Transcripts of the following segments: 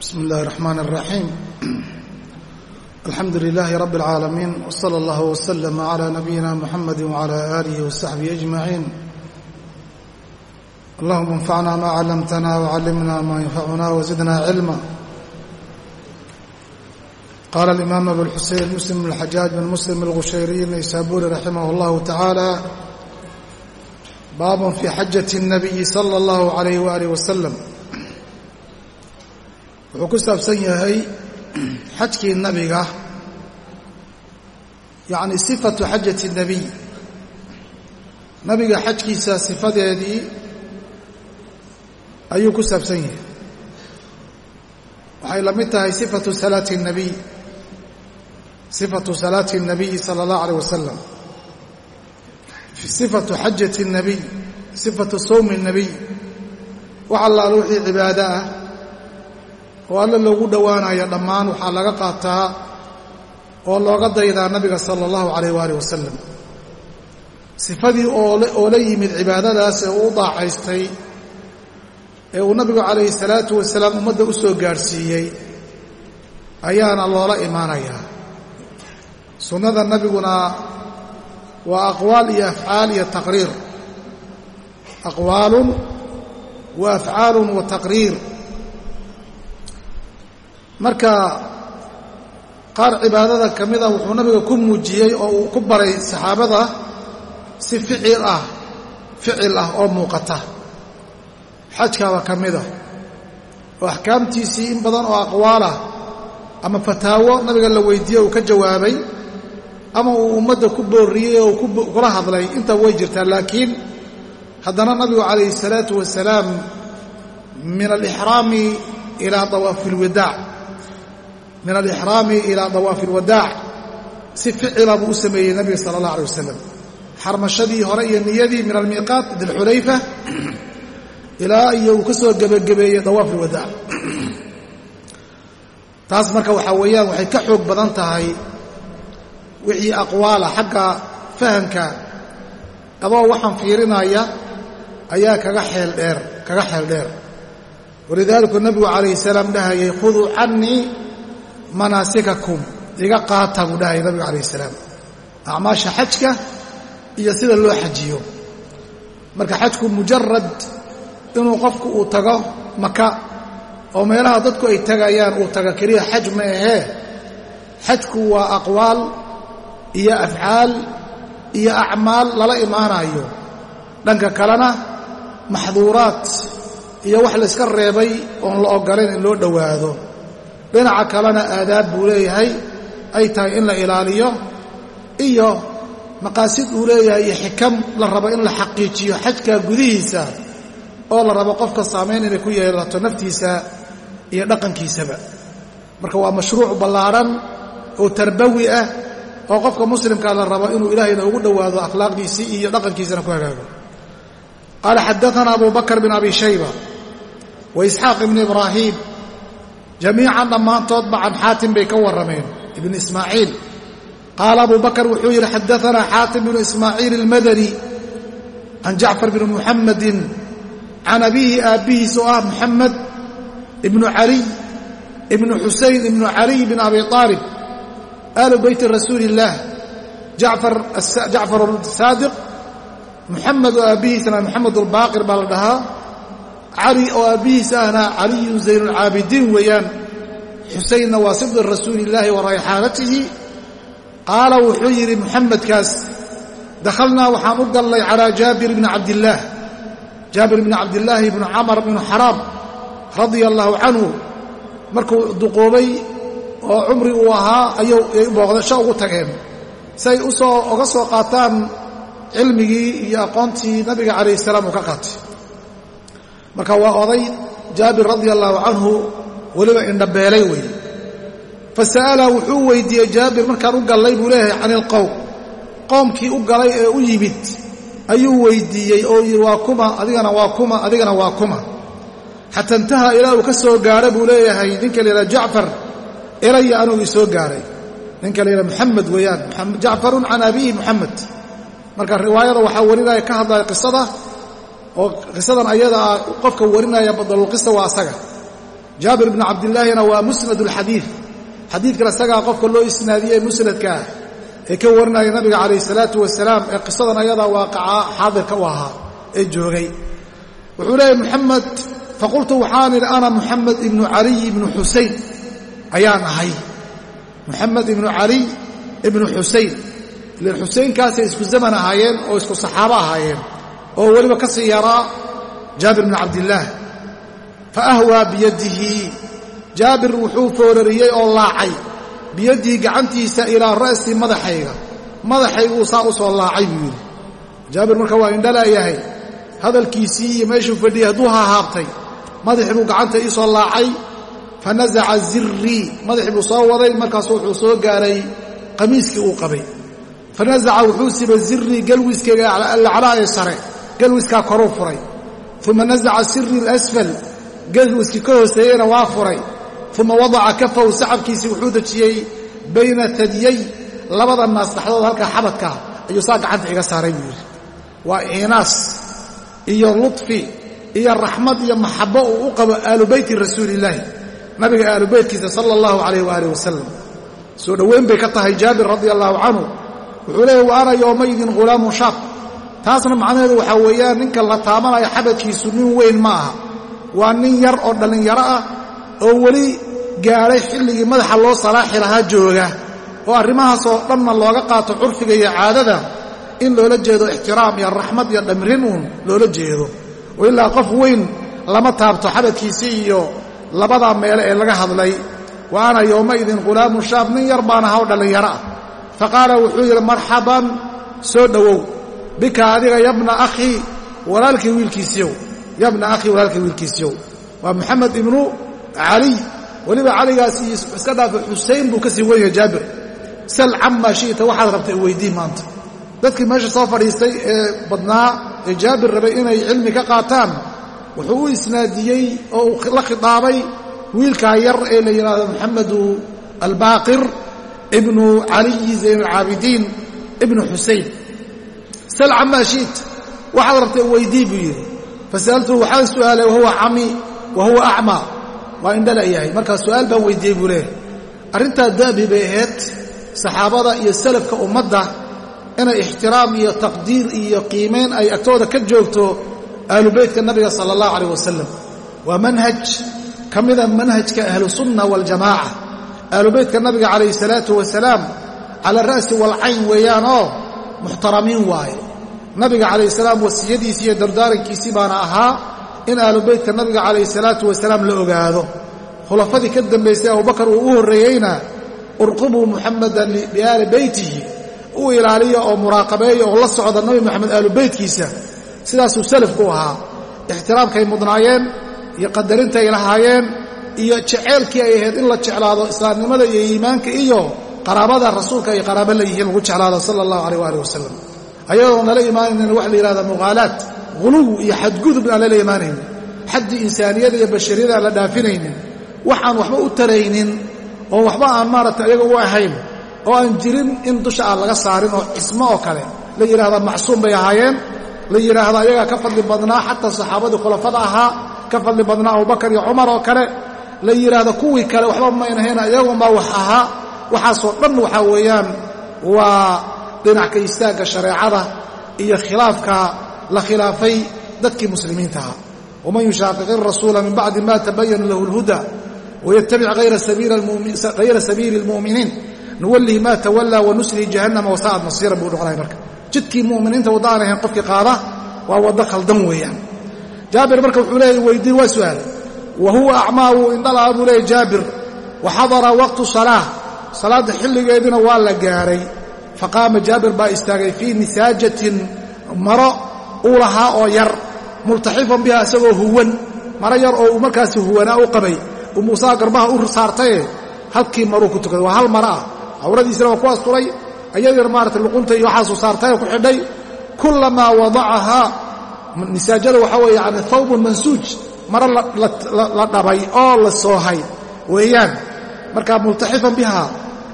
بسم الله الرحمن الرحيم الحمد لله رب العالمين وصلى الله وسلم على نبينا محمد وعلى آله وصحبه أجمعين اللهم انفعنا ما علمتنا وعلمنا ما ينفعنا وزدنا علما قال الإمام أبو الحسين مسلم بن الحجاج بن مسلم الغشيري النيسابوري رحمه الله تعالى باب في حجة النبي صلى الله عليه وآله وسلم wuxuu ku saabsan yahay xajkii nabiga yacni sifatu xajati nebiy nabiga xajkiisa sifadeedii ayuu ku saabsan yahay waxay la mid tahay sifatu salaati الnabiy sifatu salaati الnabiyi salى اllahu alيه wasalam sifatu xajati الnabiy sifatu sawmi الnabiy wax allaala wixii cibaado ah oo alle loogu dhowaanayo dhammaan waxaa laga qaataa oo looga daydaa nabiga sala allahu calayh waaalih wasalam sifadii oo la yimid cibaadadaas ee uu u daacaystay ee uu nabigu calayhi salaatu wasalaam ummadda u soo gaadhsiiyey ayaana loola imaanayaa. Sunnada nabiguna waa aqwaal iyo afcaal iyo taqriir. Aqwaalun wa afcaalun wa taqriir marka qaar cibaadada ka mida wuxuu nabiga ku muujiyey oo uu ku baray saxaabada si ficil ah ficil ah oo muuqata. Xajkaaba ka mida oo axkaamtiisii in badan oo aqwaalah ama fataawo nabiga la weydiiyey uu ka jawaabay ama uu ummadda ku boorriyey oo kula hadlay. Intaa way jirtaa laakiin haddana nabigu calayhi salaatu wasalaam min alixraami ilaa dawaafi alwadaac min alixraami ilaa dawaafi alwadaac si ficila buu u sameeyey nabiga sala allah alay wasalam xarmashadii hore iyo niyadii min almiiqaat dilxulayfa ilaa iyo uu ka soo gebagabeeyey dawaaf alwadaac taas marka waxaa weeyaan waxay ka xoog badan tahay wixii aqwaala xagga fahamka. Adoo waxaan fiirinaya ayaa kaga xeel dheer kaga xeel dheer. Walidaalika nabigu calayhi salaam dhahayay khuduu cannii manaasikakum iga qaata buu dhahayay nabigu calayhi salaam. Acmaasha xajka iyo sida loo xajiyo. Marka xajku mujarad inuu qofku uu tago maka oo meelaha dadku ay tagayaan uu tago keliya xaj ma ahee xajku waa aqwaal iyo afcaal iyo acmaal lala imaanayo dhanka kalena maxduuraat iyo wax layska reebay oon la ogolayn in loo dhowaado dhinaca kalena aadaab buu leeyahay ay tahay in la ilaaliyo iyo maqaasid uu leeyahay iyo xikam la rabo in la xaqiijiyo xajka gudihiisa oo la rabo qofka saamayn inay ku yeelato naftiisa iyo dhaqankiisaba. Marka waa mashruuc ballaadhan oo tarbawi ah oo qofka muslimkaa la rabo inuu ilaahayna ugu dhowaado akhlaaqdiisii iyo dhaqankiisana ku hagaago. Qaala xadaana abu bakr bin abi shayba wa isxaaq ibn ibraahiim jamiican dhammaantoodba can xaatim bay ka warrameen ibn ismaaciil qaala abu bakr wuxuu yidhi xadaanaa xaatim bnu ismaaciil almadani can jacfar bni muxammadin can abiihi aabbihiis oo ah muxamed ibnu caliy ibnu xusayn ibnu caliy bn abi aalib aalu beyti rasuuli illaah jacfar saadiq muxamed oo aabbihiisana albaaqir baa la dhahaa cali oo aabbihiis ahna caliyun zaynulcaabidiin weeyaan. Xusaynna waa sibdi rasuuli illaahi wa rayxaanatihi. Qaala wuxuu yidhi muxamedkaas dakhalnaa waxaan u gallay calaa jaabir bni cabdillaah. Jaabir bni cabdillaahi bnu camar bnu xaraam radia allaahu canhu markuu duqoobay oo cumri uu ahaa ayay booqdasho ugu tageen. Say u soo oga soo qaataan cilmigii iyo aqoontii nabiga calayh salaam uu ka qaatay marka waa oday jaabir radia allaahu canhu weliba indhabeelay weeye fa sa'ala wuxuu weydiiyey jaabir markaan u gallay buu leeyahay can ilqowm qoomkii u galay ee u yimid ayuu weydiiyey oo yidhi waa kuma adigana waa kuma adigana waa kuma. Xata intaha ilaa uu ka soo gaara buu leeyahay ninka layidhaha jacfar ilaya anuu ii soo gaaray. Ninka layidhaha moxamed weeyaan jacfarun can abiihi moxamed marka riwaayada waxaa warinaya ka hadlaya qisada oo qisadan ayada ah qofka warinaya badalulqisa waa asaga. Jaabir bnu cabdillaahina waa musnad alxadiid xadiidkan isagaa qofka loo isnaadiyey musnadkaa ee ka warinaya nabiga calayh salaatu wasalaam ee qisadan ayadaa waaqaca xaadirka u ahaa ee joogay. Wuxuu leeyahy muxamed faqultu waxaan idhi ana muxamed ibnu caliy ibnu xusayn ayaan ahay. Muxamed ibnu caliy ibnu xusayn ilan xusaynkaasay isku zaman ahaayeen oo isku saxaabo ahaayeen oo weliba ka sii yaraa jaabir bnu cabdillaah fa ahwaa biyadihi. Jaabir wuxuu foorariyey oo laacay biyadihi gacantiisa ilaa ra'sii madaxayga. Madaxayguu saa u soo laacay buu yidhi. Jaabir marka waa indhalaayahay hadalkiisii iyo meeshuu fadhiyey hadduu hahaabtay madaxii buu gacanta ii soo laacay. Fa nasaca zirii madaxii buu soo waday markaasu wuxuu soo gaaray qamiiskii uu qabay. Fa nasaca wuxuu siba zirii galwiskayga alaclaa ee sare galwiskaa koruu furay. Uma nasaca siri alasfal galwiskii ka hooseeyeyna waa furay. Uma wadaca kafahu sacabkiisii wuxuu dejiyey bayna tadyay labada naas dhexdooda halkaa xabadkaa ayuu saa gacanta iga saaray buu yidhi. Waa iinaas iyo luطfi iyo raxmad iyo maxabo uu u qabo aalu beyti rasuulillaahi nabiga aalu beytkiisa sala allahu calayh waaalih wasalam soo dhoweyn bay ka tahay jaabir radia allahu canhu wuxuu leeyahy wa ana yowmaydin ghulaamun shaab taasna macnaheedu waxaa weeyaan ninka la taabanaya xabadkiisu nin weyn ma aha. Waa nin yar oo dhallinyaro ah oo weli gaadhay xilligii madaxa loo salaaxi lahaa jooga. Oo arrimahaasoo dhanna looga qaato curfiga iyo caadada. In loola jeedo ixtiraam iyo raxmad iyo dhamrin uun loola jeedo. Oo ilaa qof weyn lama taabto xabadkiisii iyo labadaa meele ee laga hadlay. Wa ana yowmaidin ghulaamun shaab nin yar baan aha oo dhallinyaro ah fa qaala wuxuu yidhi marxaban soo dhowow bika adiga yabna akhii walaalkii wiilkiisiyow. Yabna akhii walaalkii wiilkiisiyow. Waa moxamed ibnu caliy weliba caligaas iyo iska dhaafa xusein buu ka sii wen yahay jaabir. Sal camaa shi'ta waxaad rabtay weydii maanta. Dadkii meesha soo fadhiistay ee badnaa ee jaabir rabay inay cilmi ka qaataan wuxuu u isnaadiyey oo uu la khitaabay wiilkaa yar ee la yidhaahdo moxamedu albaaqir ibnu caliyi zayn alcaabidiin ibnu xusein sal camaa shi'ta waxaad rabtay weydii buu yidhi. Fasa'altuhu waxaan su'aalay wahuwa cami wa huwa acmaa waa indhala yahay. Markaa su'aal baan weydiiyey buu leeyahay. Arrintaa da'bi bay ahayd saxaabada iyo salafka ummadda inay ixtiraam iyo taqdiir iyo qiimayn ay agtooda ka joogto aalubeytka nabiga sala allahu calayh wasalam waa manhaj ka mida manhajka ahlusunna waljamaaca aalubeytka nabiga calayhi salaatu wasalaam cala ra'si walcayn weeyaan oo muxtaramiin waaye. Nabiga calayhi salaam wasiyadiisii iyo dardaarankiisii baana ahaa in aalubeytka nabiga calayhi salaatu wasalaam la ogaado. Khulafadii ka dambaysay abubakar uu u horreeyeyna urqubuu muxamadan biaali beytihi u ilaaliya oo muraaqabeeya oo la socda nabi moxamed aalu beytkiisa sidaasuu salafku ahaa. Ixtiraamkay mudnaayeen iyo qadarintaay lahaayeen iyo jeceelkii ay ahayd in la jeclaado islaamnimada iyo iimaanka iyo qaraabada rasuulka ay qaraabo leeyihiin lagu jeclaado sala allahu aleyh waali wasalam ayadoo nala imaanaynin waxa la yidhahda muqaalaad huluw iyo xadgudub aan lala imaanaynin. Xaddii insaaniyada iyo bashariyada aan la dhaafinaynin. Waxaan waxba u taraynin oo waxba aan maaragtay ayaga u ahayn oo aan jirin in dusha aan laga saarin oo cismo oo kale. La yidhahda macsuum bay ahaayeen. La yidhaahda ayagaa ka fadli badnaa xataa saxaabadii khulafada ahaa ka fadli badnaa abubakar iyo cumar oo kale. La yidhaahda kuwii kale waxba maynahayn iyagunbaa wax ahaa waxaasoo dhan waxaa weeyaan waa dhinac ka istaagga shareecada iyo khilaafka la khilaafay dadkii muslimiinta ahaa. Waman yushaaqiqi rasuula min bacdi ma tabayana lahu اlhuda waytabic hayra sabiili اlmu'miniin nuwallihi ma tawallaa wanuslihi jahannama wasa'ad masiira buu noqonaya marka. Jidkii mu'miniinta wadda aan ahayn qofkii qaada waa waddo khaldan weeyaan. Jaabir marka wuxuu leeyay weydiin waa su'aalay wa huwa acmaa wuu indhalaa buu leeyay jaabir. Wa xadara waqtu salaa salaadda xilligeediina waa la gaaray. Faqaama jaabir baa istaagay fii nisaajatin maro uu lahaa oo yar multaxifan biha isagoo huwan maro yar oo uu markaasi huwanaa u qabay. Uu muusaa garbaha u saartaye halkii maruu ku tukaday. Waa hal maro ah. Cawradiisana waa ku asturay ayadar maarata luqunta iyo waxaasuu saartay oo ku xidhay. Kullamaa wadacahaa nisaajada waxaa weeye yani thawbun mansuuj maro la dhabay oo la soohay weeyaan markaa multaxifan biha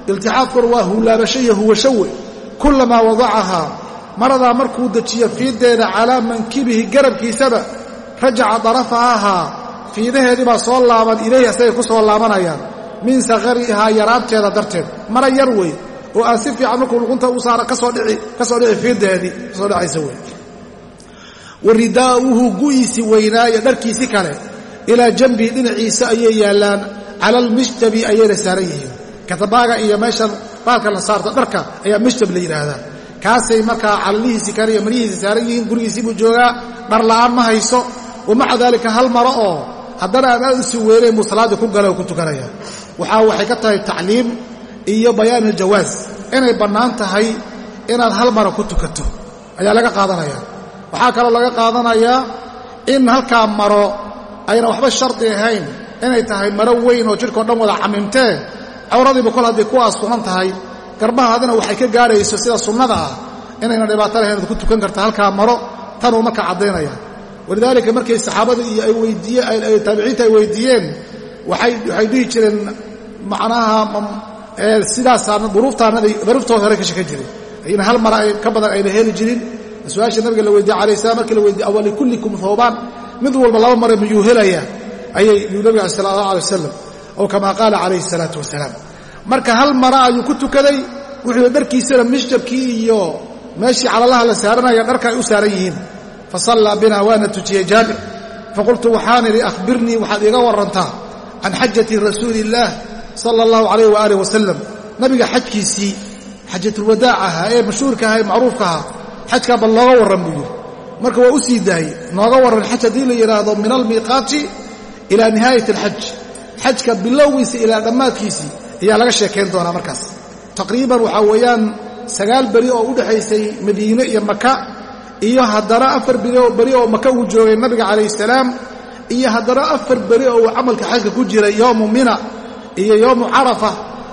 iltixaafkuna waa hulaabasho iyo huwasho we kullamaa wadacahaa maradaa markuu dejiyo fiiddeeda calaa mankibihi garabkiisaba rajaca darafahahaa fiidaheedii baa soo laaban ilayhi asagay ku soo laabanayaan min sakarihaa yaraanteeda darteed mara yar wey oo aan si fiican markuu luqunta u saara ka soo dhici fiidaheedii ka soo dhacaysa wey wa ridaa'uhu gu'iisi weynaayo dharkiisi kale ilaa jambihi dhinaciisa ayay yaallaan cala almishtabi ayayna saaran yihiin. Katabaaga iyo meeshan baalka la saarto dharka ayaa mishtab la yidhaahdaa. Kaasay markaa calalihiisi kale iyo manihiisi saaran yihiin gurigiisii buu joogaa dhar la'aan ma hayso wa maca daalika hal maro oo haddana aan aad weynayn buu salaaddii ku gala oo ku tukanaya. Waxaa waxay ka tahay tacliim iyo bayaan aljawaas inay bannaan tahay inaad hal maro ku tukato ayaa laga qaadanaya. Waxaa kaloo laga qaadanayaa in halkaa maro ayna waxba shardi ahayn inay tahay maro weyn oo jidhkao dhan wada camimtee cawradiiba kol hadday kuwaas sunan tahay garbahaadina waxay ka gaadhayso sida sunnada ah inayna dhibaato lahayn ku tukan karta halkaa maro tanuu marka caddaynaya. Walidaalika markay saxaabada iyo taabiciinta ay weydiiyeen waxay dhihi jireen macnaha sidaasaa duruuftooda hore ka jiray in hal mara ka badan ayna heli jirin. Su'aasha nabiga la weydiye alayh salam markii la weydiye awalikullikum thoobaan mid walba laba mare miyuu helaya ayay yuu nabiga sala allah alay wasalam ow kamaa qaala calayhi salaatu wasalaam. Marka hal mara ayuu ku tukaday wuxuu dharkiisana mishjabkii iyo meeshii calalaha la saaranaya dharka ay u saaran yihiin. Fa sallaa bina waana tujiyey jaabir faqultu waxaan idhi akhbirnii waxaad iiga warantaa can xajati rasuuli illaah sala allahu calayh waaalih wasalam nabiga xajkiisii xajatulwadaac ahaa ee mashhuurka aha ee macruufka ahaa xajkaa bal nooga warran buu yidhi. Marka waa u sii daayey nooga warran xaj haddii la yidhaahdo min almiiqaati ilaa nihaayat alxaj. Xajka bilowgiisa ilaa dhammaadkiisii ayaa laga sheekayn doonaa markaas. Taqriiban waxaa weeyaan sagaal beri oo u dhexaysay madiine iyo maka iyo haddana afar beri oo maka uu joogay nabiga calayh salaam iyo haddana afar beri oo uu camalka xajka ku jiray yowmu mina iyo yowmu carafa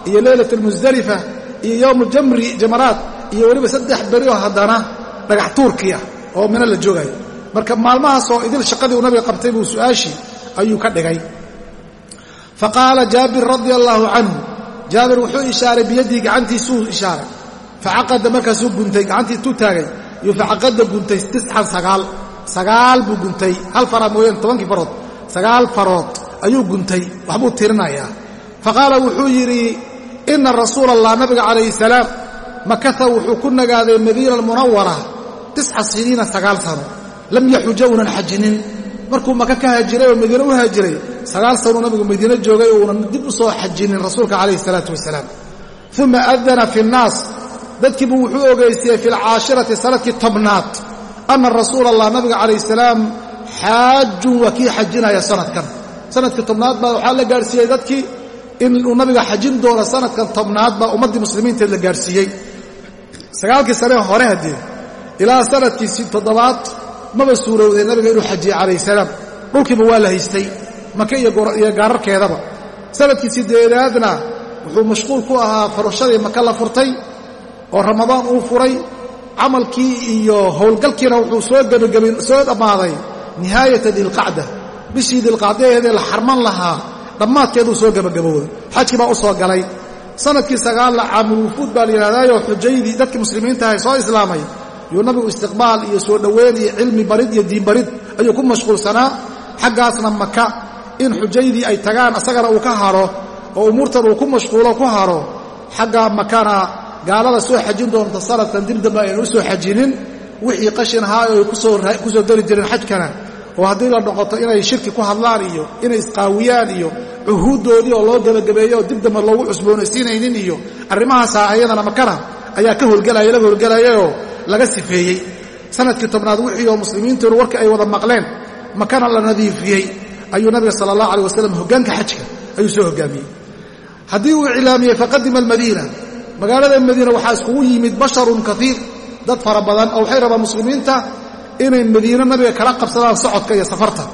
iyo leylat almusdalifa iyo yowmu jamri jamaraad iyo weliba saddex beri oo haddana dhagax tuurkii ah oo mina la joogayo marka maalmahaasoo idil shaqadii uu nabiga qabtay buu su'aashii ayuu ka dhigay. Fa qaala jaabir radia allaahu canhu jaabir wuxuu ishaaray biyadii gacantiisuu ishaaray. Facaqada markaasuu guntay gacantii tuu taagay iyo facaqada guntay tiscan sagaal sagaal buu guntay. Hal faraad mooyaan tobankii farood sagaal farood ayuu guntay waxbuu tirinayaa. Fa qaala wuxuu yidhi ina rasuula allah nabiga calayhi salaam makata wuxuu ku nagaaday madiina almunawara tisca siniina sagaal sano lam yaxuja uunan xajinin markuu maka ka haajiray oo madiine u haajiray sagaal sanuu nabigu madiine joogay oo uunan dib u soo xajinin rasuulka calayhi salaatu wasalaam. Uma adana fi nnaas dadkiibuu wuxuu ogeystiyey fi alcaashirati sannadkii tobnaad ana rasuula allah nabiga calayh salaam xaajun waa kii xajinaya sanadkan. Sanadkii tobnaad baa waxaa la gaadhsiiyey dadkii inuu nabiga xajin doono sanadkan tobnaad baa ummaddii muslimiinteed la gaadhsiiyey sagaalkii sanee hore haddee ilaa sanadkiisii toddobaad maba suurowday nabiga inuu xajiye calayh salaam. Dhulkiiba waa la haystay maka iyo gaararkeedaba. Sanadkii sideedaadna wuxuu mashquul ku ahaa furashadii maka la furtay oo ramadaan uu furay. Camalkii iyo howlgalkiina wuxuu soo dhammaaday nihaayata dilqacda bishii dilqacdaheedee la xarman lahaa dhammaadkeeduu soo gebagabowday xajkii baa u soo galay. Sanadkii sagaalna caamulwufuud baa la yidhahdaayo xujaydii dadkii muslimiinta ahay soo islaamay yuu nabigu istiqbaal iyo soo dhoweyn iyo cilmi barid iyo diinbarid ayuu ku mashquulsanaa xaggaasna maka in xujaydii ay tagaan asagana uu ka haro oo umuurtan uu ku mashquulo ku haro xagga makana gaalada soo xajin doonta sanadkan dib dambe aynu u soo xajinin wixii qashin ahaa oo ay ku soo dari jireen xajkana. Oo haddii la noqoto inay shirki ku hadlaan iyo inay isqaawiyaan iyo cuhuuddoodii oo loo gebagabeeyo oo dib dambe loogu cusboonaysiinaynin iyo arrimahaasa ayadana makana ayaa ka howlgelaya laga howlgelayayoo laga sifeeyey. Sanadkii tobnaad wixii oo muslimiintoodu warkii ay wada maqleen makana la nadiifiyey ayuu nabiga sala allah alay wasalam hoggaanka xajka ayuu soo hoggaamiyey haddii uu iclaamiyey faqadima almadiina. Magaalada madiina waxaa iskugu yimid basharun kaiir dad fara badan oo waxay rabaan muslimiinta inay madiino nabiga kala qabsadaan socodka iyo safarta.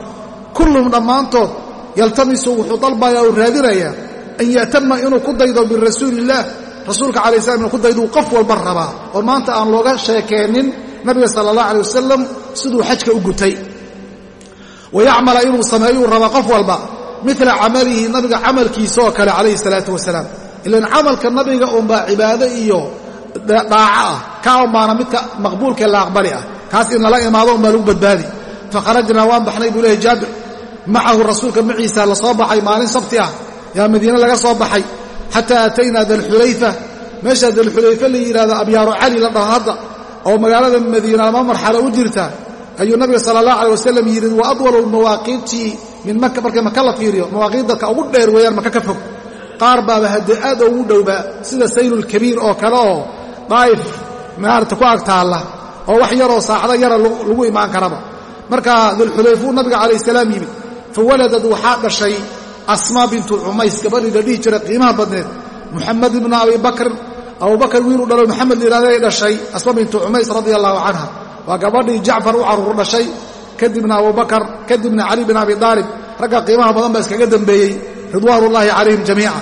Kulluhum dhammaantood yaltamisu wuxuu dalbayaa uu raadinayaa an ya'tama inuu ku daydo birasuuliillaah rasuulka calai slam inuu ku dayduu qof walba rabaa. Oo maanta aan looga sheekeennin nabiga sala allah alay wasalam siduu xajka u gutay. Wayacmala inuu sameeyuu rabaa qof walba mila camalihi nabiga camalkiisa kale calayhi salaatu wasalaam. Ilan camalka nabiga unbaa cibaado iyo dhaaco ah. Kaa unbaana midka maqbuulkae la aqbali ah. Kaas in lala imaado unbaa lagu badbaadi. Fakharajnaa waan baxnay buu lehay jaabir. Macahu rasuulka maciisa la baxay maalin sabti ah. Yaa madiine laga soo baxay xataa ataynaa dalxulayfa meesha dalxulayfa la yidhahdo abyaaru cali la dhaho hadda oo magaalada madiina lama marxalo u jirta. Ayuu nabiga sala allah alay wasalam yidhi wa adwalu mawaaqiitii min maka markay maka la fiiriyo mawaaqiidda ka ugu dheer weeyaan maka ka fog. Qaar baaba haddee aad ugu dhowba sida saylulkabiir oo kale oo daa'if maarata ku ag taalla oo wax yaroo saacdo yara lagu imaan karaba. Markaa dulxulayfuu nabiga calayh salaam yimid fa waladad waxaa dhashay asmaa bintu cumays gabadhii la dhihi jiray qiimaha badneed. Muxamed ibnu abi bakrin abubakar wiiluu dhalo maxamed layidhahday dhashay. Asma bintu cumays radia allahu canha waa gabadhii jacfar u carruur dhashay kadibna abubakar kadibna cali bin abi aalib ragga qiimaha badan baa iskaga dembeeyey ridwaanullaahi calayhim jamiica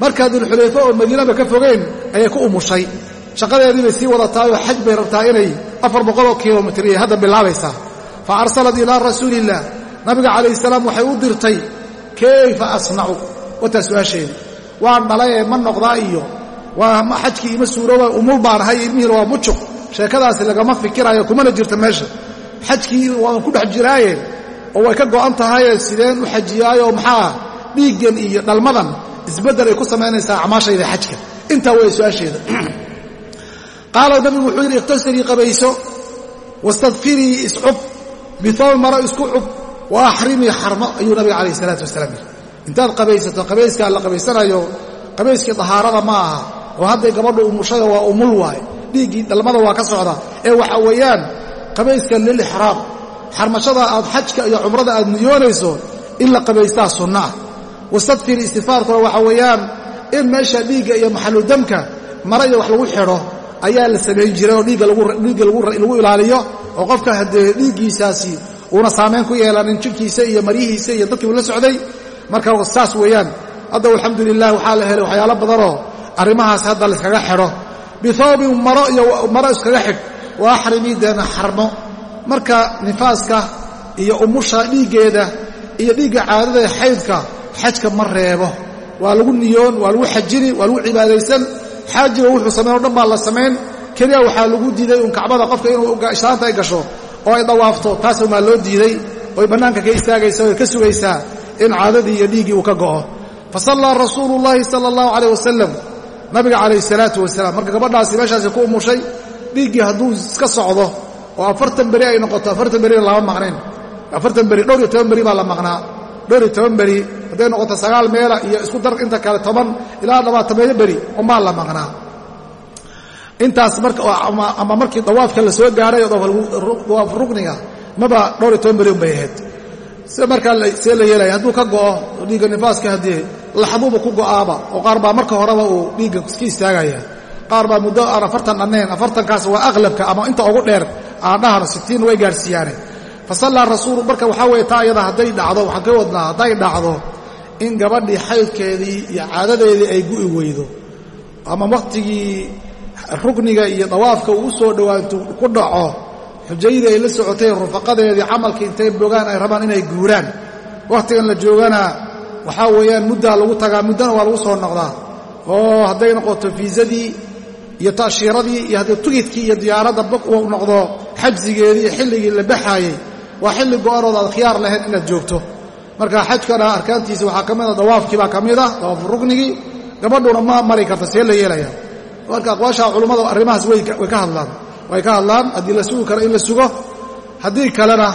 markaa dulxulayfe oo madiinaba ka fogeen ayay ku umushay. Shaqadeedii bay sii wadataayoo xaj bay rabtaa inay afar kilomitr hadda bilaabaysaa. Fa arsalat ilaa rasuuliillaah nabiga calayhi salaam waxay u dirtay kayfa asnacu wataa su'aasheeda waan dhalay ma noqdaa iyo xajkii ima suurooba umul baan ahay ilmihiina waa mujuq sheekadaasi lagama fikiraayo kumana jirta meesha. Xajkii waan ku dhex jiraaye oo way ka go'an tahaye sideen u xajiyaayo maxaa? Dhiiggan iyo dhalmadan. Isbeddel ay ku samaynaysaa acmaashayda xajka. Intaa way su'aasheeda qaala nabigu wuxuu yidhi ikhtasarii qabayso wastadfirii iscub bihoobi maro isku cub wa axrimii xarmo ayuu nabiga calayh isalaatu wasalaam yidhi. Intaad qabaysato qabayskaa la qabaysanayo qabayskii dahaarada ma aha. Oo hadday gabadhu umushayo waa umul waaye dhiiggii dhalmada waa ka socda. Ee waxa weeyaan qabayska lilixraam xarmashada aad xajka iyo cumrada aad niyoonayso in la qabaystaa sunno ah. Wastadfir istifaarkuna waxa weeyaan in meesha dhiigga iyo maxaludamka mara iyo wax lagu xidho ayaa la samayn jiray oo dhiigga lagu ilaaliyo oo qofka haddee dhiiggiisaasi uuna saamayn ku yeelanin jidhkiisa iyo maryihiisa iyo dadkii uu la socday. Marka saas weeyaan. Hadda alxamdu lilah waxaa la helay waxyaalo badanoo arrimahaas hadda layskaga xidho. Bihoobin maro iyo maro iskaga xidh. Wa axrimii deena xarmo. Marka nifaaska iyo umusha dhiiggeeda iyo dhiigga caadada ee xaydka xajka ma reebo. Waa lagu niyoon waa lagu xajini waa lagu cibaadaysan. Xaajiga wuxuu samayn o dhan baa la samayn keliya waxaa lagu diiday un kacbada qofka inuu islaanta ay gasho oo ay dawaafto taasumaa loo diiday oy bannaanka ka istaagaysa oy ka sugaysaa in caadadii iyo dhiiggii uu ka go'o. Fa sallaa rasuulu llaahi sala allahu calayh wasalam nabiga calayhi salaatu wasalaam. Marka gabadhaasi meeshaasi ku umushay dhiiggii hadduu iska socdo oo afartan beri ay noqoto afartan berina lama maqnayn. Afartan beri dhowr iyo toban beri baa la maqnaa. Dhowr iyo toban beri hadday noqoto sagaal meela iyo isku dar inta kale toban ilaa labaatameeyo beri umaa la maqnaa intaas ama markii dawaafka la soo gaaray dawaaf rukniga maba dhowr iyo toban un bay ahayd. Se markaa see la yeelaya hadduu ka go'o dhiigga nifaaska haddii laxduuba ku go'aaba oo qaar baa marka horeba uu dhiigga iska istaagaya. Qaar baa muddo aan afartan dhannayn afartankaas waa aqlabka ama inta ugu dheer aan dhahano sittiin way gaarhsiiyaane fa rasuulu marka waxaa weeye taa iyada hadday dhacdo waxaan ka wadnaa hadday dhacdo in gabadhii xaydkeedii iyo caadadeedii ay gu'i weydo. Ama wakhtigii rukniga iyo dawaafka uu u soo dhowaantu ku dhaco xujaydii ay la socotay rufaqadeedii camalkii intay bogaan ay rabaan inay guuraan. Wakhtigan la joogana waxaa weeyaan muddaa lagu tagaa muddana waa lagu soo noqdaa. Oo hadday noqoto fiisadii iyo ta'shiiradii iyo haddii tigidkii iyo diyaaradda uu noqdo xajsigeedii xilligii la baxaayey waa xilli go'anood aad khiyaar lahayn inaad joogto. Marka xajkana arkaantiisa waxaa ka mida dawaafkii baa ka mid ah dawaafu ruknigii gabadhuna ma mari karta see la yeelaya marka aqwaasha culummada arrimahaas way ka hadlaan. Way ka hadlaan haddii la sugi karo in la sugo haddii kalena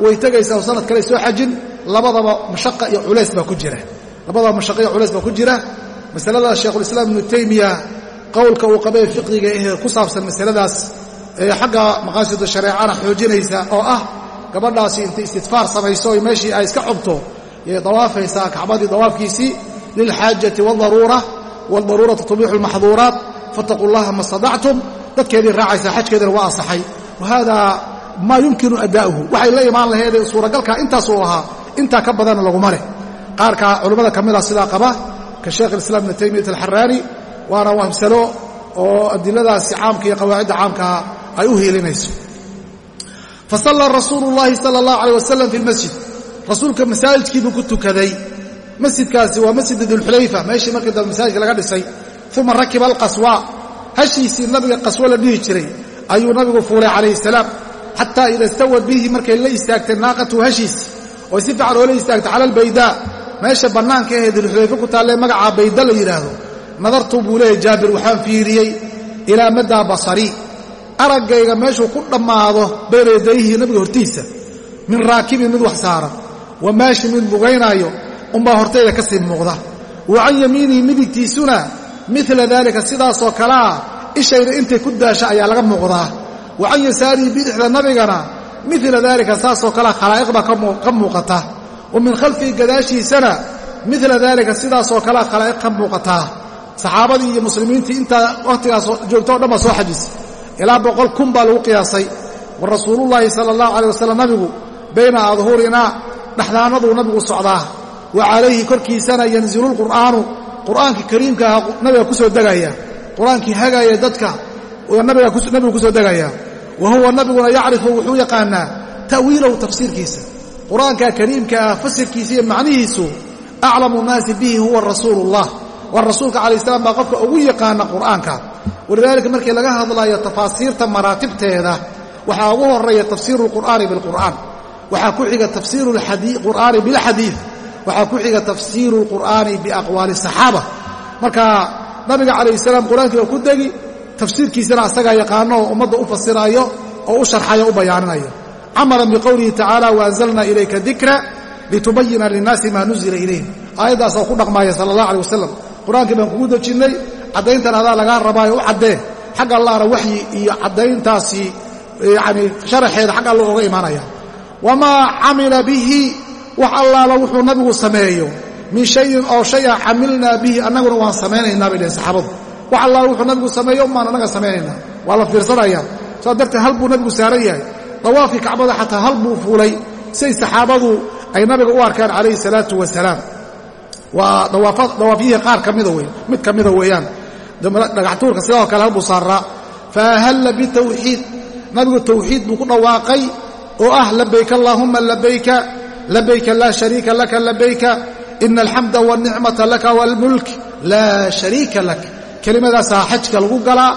way tegaysaa oo sanad kale soo xajin labadaba mashaqa iyo culays baa ku jira. Labadaba mashaqa iyo culays baa ku jira. Masalada sheekhulislaam ibnu taymiya qowlka uu qabee fiqiga ee ku saabsan masaladaas ee xagga maqaasida shareecana xoojinaysa oo ah gabadhaasi intay istidfaar samayso meeshii ay iska cubto yay dawaafaysaa kacbadii dawaafkiisii lilxaajati waaldaruura waaldaruuratu tubiixu almaxduuraat fattaquu llaha ma stadactum dadkeedii raacaysaa xajkeedina waa ansaxay. Wa haadaa maa yumkinu addaa'uhu waxay la imaan laheedee suuragalkaa intaasuu ahaa intaa ka badanna laguma leh. Qaarka culimmada ka mida sidaa qaba ka sheekh alislaam ibnu taymiyat alxaraani waana wahmsalo oo adiladaasi caamka iyo qawaacidda caamkaa ay u hiilinayso. Fa sallaa rasuulu llaahi sala allahu aleyh wasalam fi lmasjid rasuulka masaajidkiibuu ku tukaday. Masjidkaasi waa masjid dulxulayfa meeshii markii dambe masaajidka laga dhisay uma rakiba alqaswa. Hashiisii nabiga qaswo la dhihi jiray ayuu nabigu fuulay calayhi salaam. Xataa ida istawad bihi markay la istaagtay naaqatu hashiisi oy si fiican oola istaagto cala albaydaa meesha bannaanka ahee dilxulayfe ku taallee magacaa bayda la yidhaahdo nadartu buu leeyahy jaabir waxaan fiiriyey ilaa maddaa basari araggayga meeshuu ku dhammaado bayna yadayhi nabiga hortiisa. Min raakibin mid wax saaran wa maashi mid lugaynaayo unbaa hortayda ka sii muuqda. Wa can yamiinihi midigtiisuna mila daalika sidaasoo kalea ishayda intay ku daasha ayaa laga muuqdaa. Wa can yasaarihi bidixda nabigana mila daalika saasoo kalea khalaa'iqda ka muuqata. Wa min khalfihi gadaashiisana mila daalika sidaasoo kalea khalaa'iq ka muuqataa saxaabadii iyo muslimiintii intaa wakhtigaas joogto o dhan baa soo xajisay. Ilaa boqol kun baa lagu qiyaasay. Wa rasuulullaahi sala allahu alay wasalam nabigu bayna adhuurinaa dhexdaanaduu nabigu socdaa. Wa calayhi korkiisana yanzilu lqur'aanu qur'aankii kariimka aha nabiga ku soo degaya. Qur'aankii hagaaya dadka nabigu ku soo degaya. Wa huwa nabiguna yacrifu wuxuu yaqaanaa ta'wiilahu tafsiirkiisa. Qur'aanka kariimka ah fasirkiisa iyo macnihiisu aclamu nnaasi bihi huwa rasuulullah. Waa rasuulka calayh salaam baa qofka ugu yaqaana qur'aanka. Walidaalika markii laga hadlayo tafaasiirta maraatibteeda waxaa ugu horreeya tafsiiru lqur'aani bilqur'aan waxaa ku xiga tafsiiru qur'aani bilxadiid waxaa ku xiga tafsiiru lqur'aani biaqwaali saxaaba. Marka nabiga calayh salaam qur'aankii waa ku degi tafsiirkiisana asagaa yaqaano oo ummadda u fasiraayo oo u sharxayo u bayaaninayo. Camalan biqowlihi tacaala waanzalna ilayka dikra litubayina linnaasi maa nuzila ilayhim aayaddaasoo ku dhaqmaaya sala allah alay wasalam qur'aankii baan kugu dejinnay caddayntan adaa lagaa rabaayo u caddee. Xagga allahna waxyi iyo caddayntaasi yacanii sharaxeeda xagga alla oga imaanaya. Wamaa camila bihi wax allaala wuxuu nabigu sameeyo. Min shayin oo shay a camilnaa bihi annaguna waan samaynaynaa bay dhaheen saxaabadu. Wax allaala wuxuu nabigu sameeyo umaan annaga samaynaynaa waa la fiirsanaya saas darteed hal buu nabigu saaran yahay. Dawaafkii kacbada xataa hal buu fuulay. Siay saxaabadu ay nabiga u arkaan calayhi salaatu wasalaam waa dawaafyihii qaar ka mida wey mid ka mida weeyaan. Dhagaxtuurka sidoo kale halbuu saaraa faahalla bitawxiid nabigu tawxiid buu ku dhawaaqay. Oo ah labayk allaahumma labayka labayka laa shariika laka labayka ina alxamda wanicmata laka waalmulk laa shariika lak. Kelimadaasaa xajka lagu galaa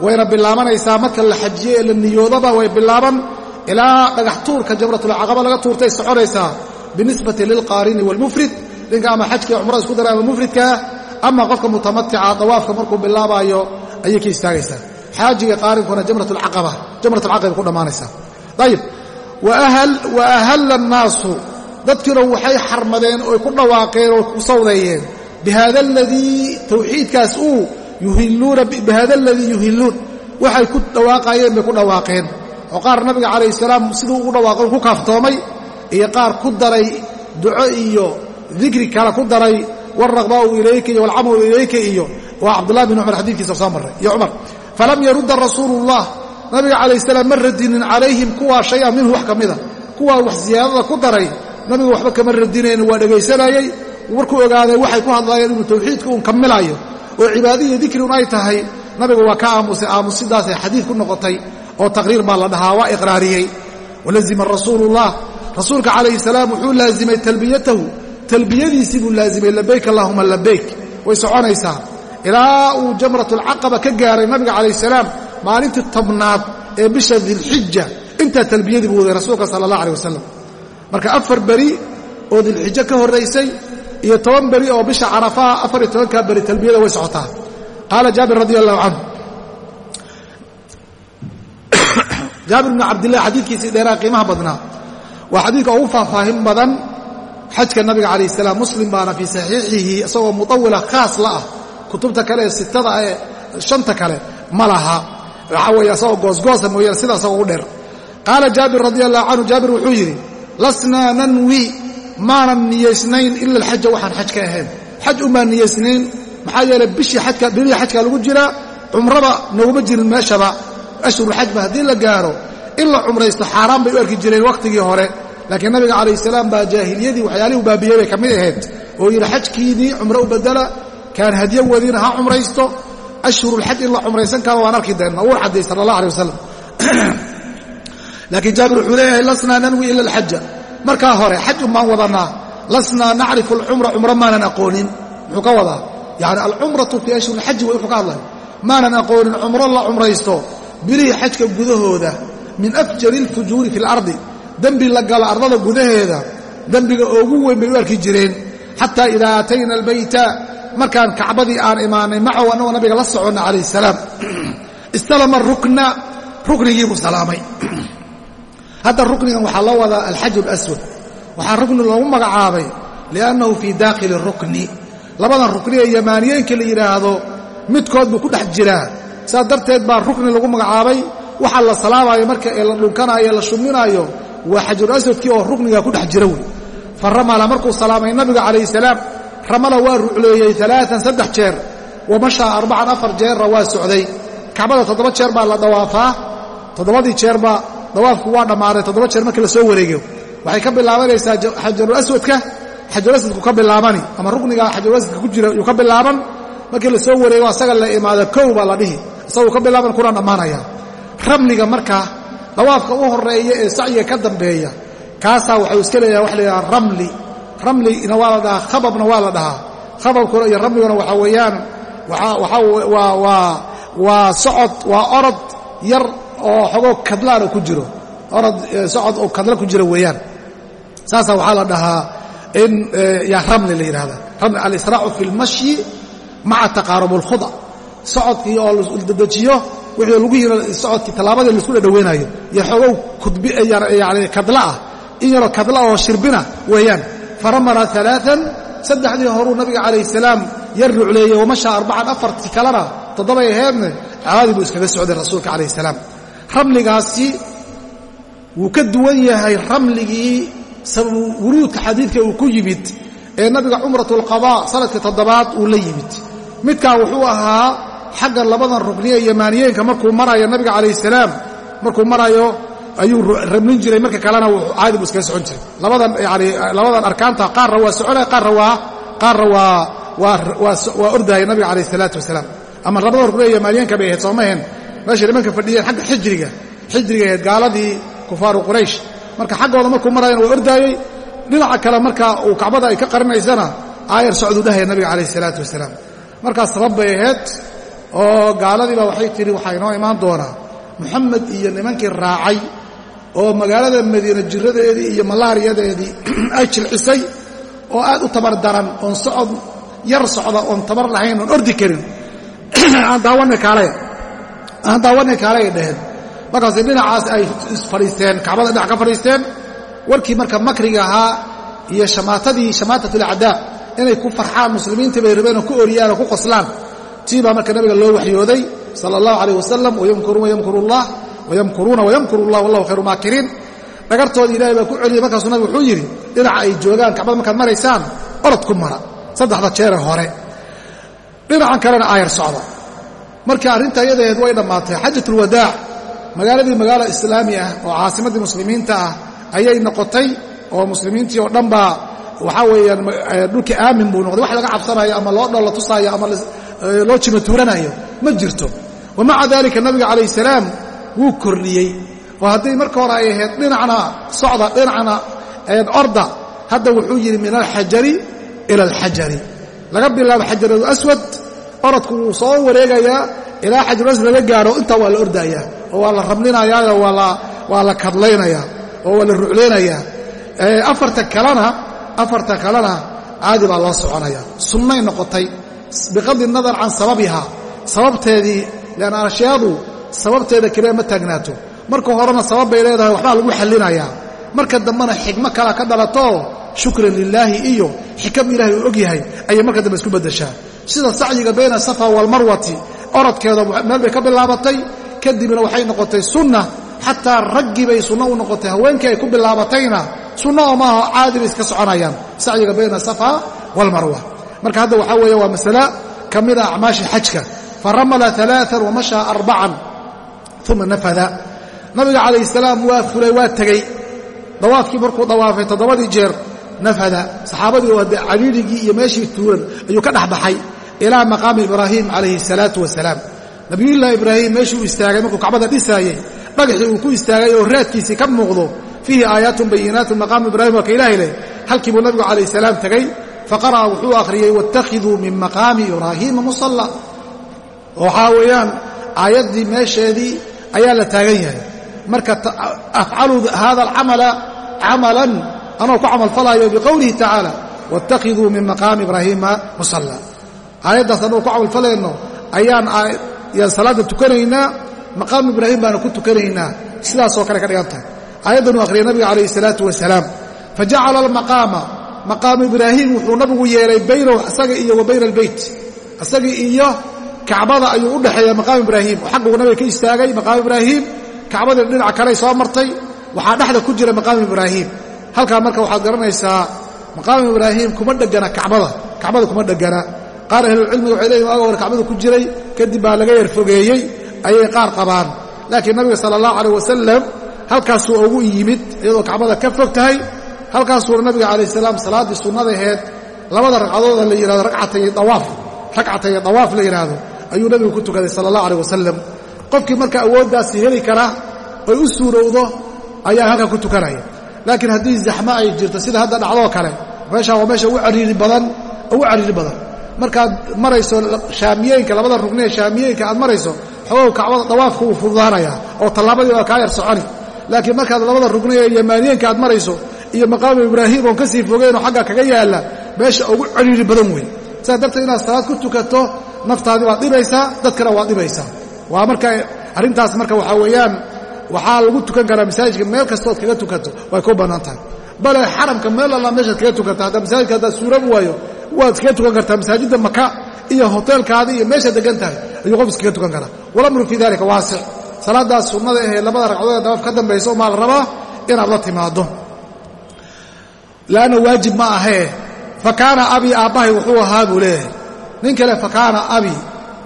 wayna bilaabanaysaa marka la xajiyo ee la niyoodaba way bilaaban. Ilaa dhagax tuurka jamratulcaqaba laga tuurtay soconaysaa binisbati lilqaarini waalmufrid ninka ama xajka cumrada isku daray ama mufridkaa ama qofka mutamatica dawaafka markuu bilaabaayo ayay ka istaagaysaa. Xaajiga qaarinkuna jamratulcaqaba ku dhammaanaysaa ayib wa ahalla annaasu dadkina waxay xarmadeen ooy ku dhawaaqeen oo ku sawdeeyeen. Bihaada aladii tawxiidkaas uu yuhiluuna bihaada aladii yuhiluun waxay ku dhawaaqayeen bay ku dhawaaqeen. Oo qaar nabiga calayh salaam siduu ugu dhawaaqay ku kaaftoomay. Iyo qaar ku daray duco iyo dikri kale ku daray. Wraqbaau ilayka iyo walcamalu ilayka iyo waa cabdulahi bin cumar xadiikiisa soo maray iyo cumar falam yarudda rasuulu nabiga calayh salaam ma radinin calayhim kuwaa shay-a minhu wax ka mida ah. kuwaa wax ziyaadada ku daray nabigu waxba kama radinayn waa dhegaysanayey markuu ogaaday waxay ku hadlayeen inuu tawxiidka uun kamilaayo oo cibaada iyo dikri un ay tahay. Nabigu waa ka aamusay aamusidaasay xadiid ku noqotay oo taqriir baa la dhahaa waa iqraariyey. Walazima rasuulu اllah rasuulka calayhi salaam wuxuu laazimay talbiyatahu. Talbiyadiisii buu laazimay labayk allahuma labayk way soconaysaa. Ilaa uu jamratulcaqaba ka gaaray nabiga calayh salaam maalintii tobnaad ee bisha dilxija intaa talbiyadii buu waday rasuulka sala allah aleh wasalam marka afar beri oo dilxijo ka horraysay iyo toban beri oo bisha carafaha afar iyo tobankaa beri talbiyada way socotaa. Qaala jaabir radi allahu canhu jaabir bnu cabdillah xadiidkiisii dheeraa qiimaha badnaa. Waa xadiidka ugu faahfaahin badan. Xajka nabiga calayh salaam muslim baana fii saxiixihi isagoo mutawila khaas la ah. Kutubta kale ee sitada ee shanta kale ma laha. Waxaa weeye asagoo goosgoosa mooyaane sida asagoo u dheer. Qaala jaabir radi allahu canhu jaabir wuxuu yidhi lasnaa nanwi maanan niyaysnayn ila alxaja waxaan xaj ka ahayn. Xaj umaan niyaysnayn maxaa yeeley bishii xajka bilihii xajkaa lagu jiraa cumrada noguma jirin meeshaba. Ashhurulxajba haddii la gaaro in la cumraysto xaaraan bay u arki jireen wakhtigii hore. Laakiin nabiga calayh salaam baa jaahiliyadii waxyaalihii baabiyey bay ka mid ahayd. Oo yidhi xajkiinii cumro u bedela kaan hadyo wadiina ha cumraysto. Ashhurulxaj in la cumraysan karo waan arki deenna uu cadday sala allah alay wasalam laakiin jaabir wuxuu leeyahay lasnaa nanwi ila alxaja markaa hore xaj umaan wadannaa lasnaa nacrifu alcumra cumro maanan aqoonin. Muxuu ka wadaa. Yacni alcumratu fii ashhurilxaji way wuxuu ka hadlaya maanan aqoonin cumro la cumraysto bilihii xajka gudahooda min afjari alfujuuri fi اlardi dembi la galo ardada gudaheeda dembiga ugu weyn bay u arki jireen. Xataa idaa aatayna albayta markaan kacbadii aan imaanay macahu annagoo nabiga la soconna calayh salaam. Istalama rukna ruknigii buu salaamay hadda ruknigan waxaa loo wadaa alxajar aswad. Waxaa rukni loogu magacaabay liannahu fii daakhili rukni. Labadan rukni ee yamaaniyeenka la yidhaahdo midkood buu ku dhex jiraa. Saas darteed baa rukni lagu magacaabay. Waxaa la salaamayo marka ee la dhunkanaayo la shuminaayo waa xajaru aswadkii oo rukniga ku dhex jira wey fa ramala markuu salaamay nabiga calayhi salaam ramala waa rucleeyey alaaan saddex jeer. Wa mashaa arbacan afar jeerra waa socday. Kacbada toddoba jeer baa la dawaafaa toddobadii jeerba dawaafku waa dhammaaday toddoba jeer markii la soo wareegayo waxay ka bilaabanaysaa xajarul aswadka xajarul aswadku ka bilaabani ama rukniga xajarul aswadka ku jira yuu ka bilaaban. Markii la soo wareego asaga la imaado kow baa la dhihi. Isaguu ka bilaaban kuna dhammaanaya. Ramliga markaa dawaafka u horreeya ee sacyiga ka dambeeya kaasaa waxuu iska leeyahay waxa la yidhaha ramli. Ramlina waa la dhahaa khababna waa la dhahaa. Khababkuna iyo ramliguna waxaa weeyaan waa socod waa orod yar oo xogoo kadlaana ku jiro orod socod oo kadla ku jira weeyaan. Saasaa waxaa la dhahaa in yaa ramli la yidhahda ramli alisraacu fi lmashyi maca taqaarub اlkhuda socodkii oo ladadejiyo wixii lugihiina socodkii tallaabadii la isku dhadhaweynayo iyo xoogow kudbi yani kadla ah. In yaroo kadla oo shirbina weeyaan. Faramala alaaan saddexdii horuu nabiga calayh salaam yar rucleeyey wamashaa arbacan afartii kalena toddobay aheedne caadi buu iskaga socday rasuulka calayh salaam ramligaasi wuu ka duwan yahay ramligii wuruudka xadiidka uu ku yimid ee nabiga cumrat alqadaa sannadkii toddobaad uu la yimid. Midkaa wuxuu ahaa xagga labadan rukniye yamaaniyeenka markuu marayo nabiga calayh salaam markuu marayo ayuu ramlin jiray marka kalena caadi buu iskaga socon jiray. Labadan yani labadan arkaanta qaarna waa soconaya qaarna waa qaarna waa waa ordaya nabiga calayh salaatu wasalaam. Ama labada rukniye yamaaniyeenka bay ahayd soomaheen meeshay nimanka fadhiyeen xagga xijriga. Xijriga ahayd gaaladii kufaaru quraysh. Marka xaggooda markuu marayana waa ordaayey dhinaca kale marka uu kacbada ay ka qarinaysana aayar socduu dhahaya nabiga calayh salaatu wasalaam. Markaas sabab bay ahayd oo gaaladiiba waxay tidhi waxaa inoo imaan doonaa muxamed iyo nimankii raacay oo magaalada madiina jiradeedii iyo malaariyadeedii ay jilcisay oo aad u tabar daran oon socod yar socda oon tabar lahayn oon ordi karin. Aan daawanay kaalaya aan daawanay kaalaya dhaheen. Markaas dhinacaas ay fadhiisteen kacbada dhinac ka fadhiisteen warkii marka makriga ahaa iyo shamaatadii shamaatatulacdaa inay ku farxaan muslimiintii bay rabeen oo ku oriyaan oo ku qoslaan. Tii marka nabiga loo waxyooday sala allahu calayh wasalam wayamkuruun wayamkuru allah wayamkuruuna wayamkuru allah wallahu khayru maakiriin dhagartoodii ilahay baa ku celiyey markaasuu nabigu wuxuu yidhi dhinaca ay joogaan kacbada markaad maraysaan orod ku mara. Saddexda jeere hore. Dhinacan kalena aayar socda marka arrinta iyadaheed way dhammaatay. Xajatulwadaac magaaladii magaalo islaami ah oo caasimaddii muslimiinta ah ayay noqotay oo muslimiintii oo dhan baa waxaa weeyaan dhulka aamin buu noqday. Wax laga cabsanayo ama loo dholla tusaayo ama loo jima tuuranayo ma jirto. Wa maca dalika nabiga calayh salaam wuu kordhiyey oo hadday marka hore ay ahayd dhinacna socda dhinacna orda hadda wuxuu yidhi min alxajari ila alxajari laga bilaabo xajaradu aswad orodku wuu soo wareegayaa ilaa aswad laga gaaro intaa waa la ordayaa oo waa la rablinayaayo waa la kadlaynayaa oo waa la ruclaynayaa afarta kalena afarta kalena caadi baa loo soconaya. Sunnay noqotay biqaddi nadar can sababiha. Sababteedii leanna ashyaadu sababteeda keliya ma taagnaato marka horena sabab bay leedahay waxbaa lagu xallinayaa. Marka dambena xikmo kala ka dhalato shukran lilaahi iyo xikam ilahay uu og yahay ayay marka dambe isku beddeshaa sida sacyiga bayna asafa waalmarwati orodkeeda meel bay ka bilaabatay kadibna waxay noqotay sunna xataa raggii bay sunno u noqotay haweenkii ay ku bilaabatayna sunno oo maaha caadi bay iska soconayaan sacyiga bayna asafa waalmarwa marka hadda waxaa weeye waa masale ka mida acmaasha xajka. Faramala alaaan wamashaa arbacan uma nafada nabiga calayh salaam waa fulay waa tegey dawaafkii markuu dawaafay toddobadii jeer nafada saxaabadii oo hadde caliiligii iyo meeshii tuuran ayuu ka dhex baxay ilaa maqaami ibraahim calayhi salaatu wasalaam. Nabiyullaahi ibraahim meeshuu istaagay markuu kacbada dhisaayey dhagaxii uu ku istaagay oo raadkiisii ka muuqdo fiihi aayaatun bayinaatun maqaamu ibrahim waa ka ilaahay leh. Halkii buu nabigu calayh salaam tegey faqara'a wuxuu akhriyey waاttakhiduu min maqaami ibraahiima musalla. Waxaa weeyaan aayaddii meesheedii ayaa la taagan anoo ku camalfalayo biqowlihi tacaala waاttakhiduu min maqaami ibraahiima musalla aayaddaas annagoo ku camalfalayno ayaan yaan salaadda tukanaynaa maqaamu ibraahim baana ku tukanaynaa. Sidaasoo kale ka dhigan tahay. Aayaddan uu akhriyay nabiga calayhi salaatu wasalaam fajacala almaqaama. Maqaamu ibraahim wuxuu nabigu yeelay baynahu isaga iyo wa albeyt isaga iyo kacbada ayuu u dhexeeya maqaamu ibraahim. Xagguu nabiga ka istaagay maqaamu ibraahim kacbadii dhinaca kaley soo martay. Waxaa dhexda ku jira maqaamu ibraahim halkaa marka waxaad garanaysaa maqaamu ibraahim kuma dhegana kacbada. Kacbada kuma dhegana qaar ahlulcilmiga waxay leeyihiin waaga hore kacbada ku jiray kadib baa laga yar fogeeyey ayay qaar qabaan. Laakiin nabiga sala allahu calayh wasalam halkaasuu ugu yimid iyadoo kacbada ka fog tahay halkaasuuna nabiga calayh salaam salaaddii sunnadaheed labada ragcadooda la yidhahdo racatay dawaaf ragcatay dawaaf la yidhaahdo ayuu nabigu ku tukaday sala allah calayh wasalam qofkii marka awooddaasi heli kara oy u suurowdo ayaa halkaa ku tukanaya laakiin haddii zaxmo ay jirto sida hadda dhacdoo kale meeshaa waa meesha ugu cariiri badan ugu cariiri badan. Markaad marayso shaamiyeenka labada rugni ee shaamiyeenka aad marayso xogow kacbada dawaafka wuu fududaanaya oo tallaabadii waa kaa yar soconi. Laakiin markaad labada rugni ee yamaaniyeenka aad marayso iyo maqaamu ibraahim oon ka sii fogeynoo xagga kaga yaalla meesha ugu cariiri badan weyn. Sidaas darteed inaad salaad ku tukato naftaadii waad dhibaysaa dadkana waad dhibaysaa. Waa marka arrintaas marka waxaa weeyaan waxaa lagu tukan karaa masaajidka meel kastood kaga tukato way ku bannaan tahay bale xaramka meel alla meeshaad kaga tukata haddaa masaajidka haddaad suurab waayo waad iskaga tukan kartaa masaajidda maka iyo hoteelkaada iyo meeshaad degan tahay ayuu qof iskaga tukan karaa. Walamru fii dalika waasic salaadaas sunnada ahee labada ragcadood ee dawaaf ka dambaysa maa la rabaa inaad la timaaddo. Laanna waajib ma ahee. Fa kaana abii aabbahay wuxuu ahaa buu leeyahay. Nin kale fa kaana abii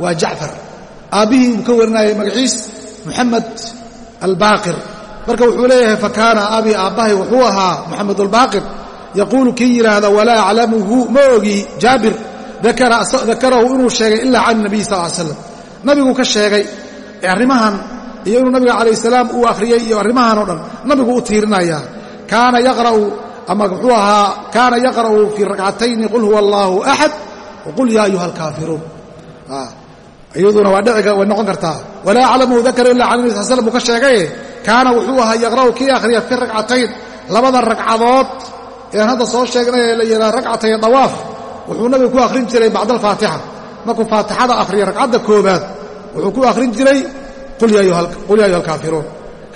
waa jacfar. Aabbihii uu ka warinayay magaciis moxamed albaaqir marka wuxuu leeyahay fa kaana abii aabbahay wuxuu ahaa moxamed albaaqir yaquulu kii yidhaahda walaa aclamuhu ma ogi jaabir dakarahu inuu sheegay ilaa can nabiy sal slam nabiguu ka sheegay arrimahan iyo inuu nabiga calayh salaam uu akhriyey iyo arrimahan oo dhan nabigu u tiirinayaa. Kaana yaqra'u ama muxuu ahaa kaana yaqra'u fii rakcatayni qul huwa allaahu axad waqul yaa ayuha alkaafiruun iyaduna waa noqon kartaa. Walaa aclamuhu dakara illa can nabi sal slam uu ka sheegaye kaana wuxuu ahaa yaqra'u kii akhriya fi rakcatayn labada ragcadood ean hadda soo sheegnay ee la yidhaha ragcatay dawaaf wuxuu nabigu ku akhrin jiray bacda alfaatixa. Markuu faatixada akhriya ragcadda koobaad wuxuu ku akhrin jiray qul yaa ayuha alkaafiruun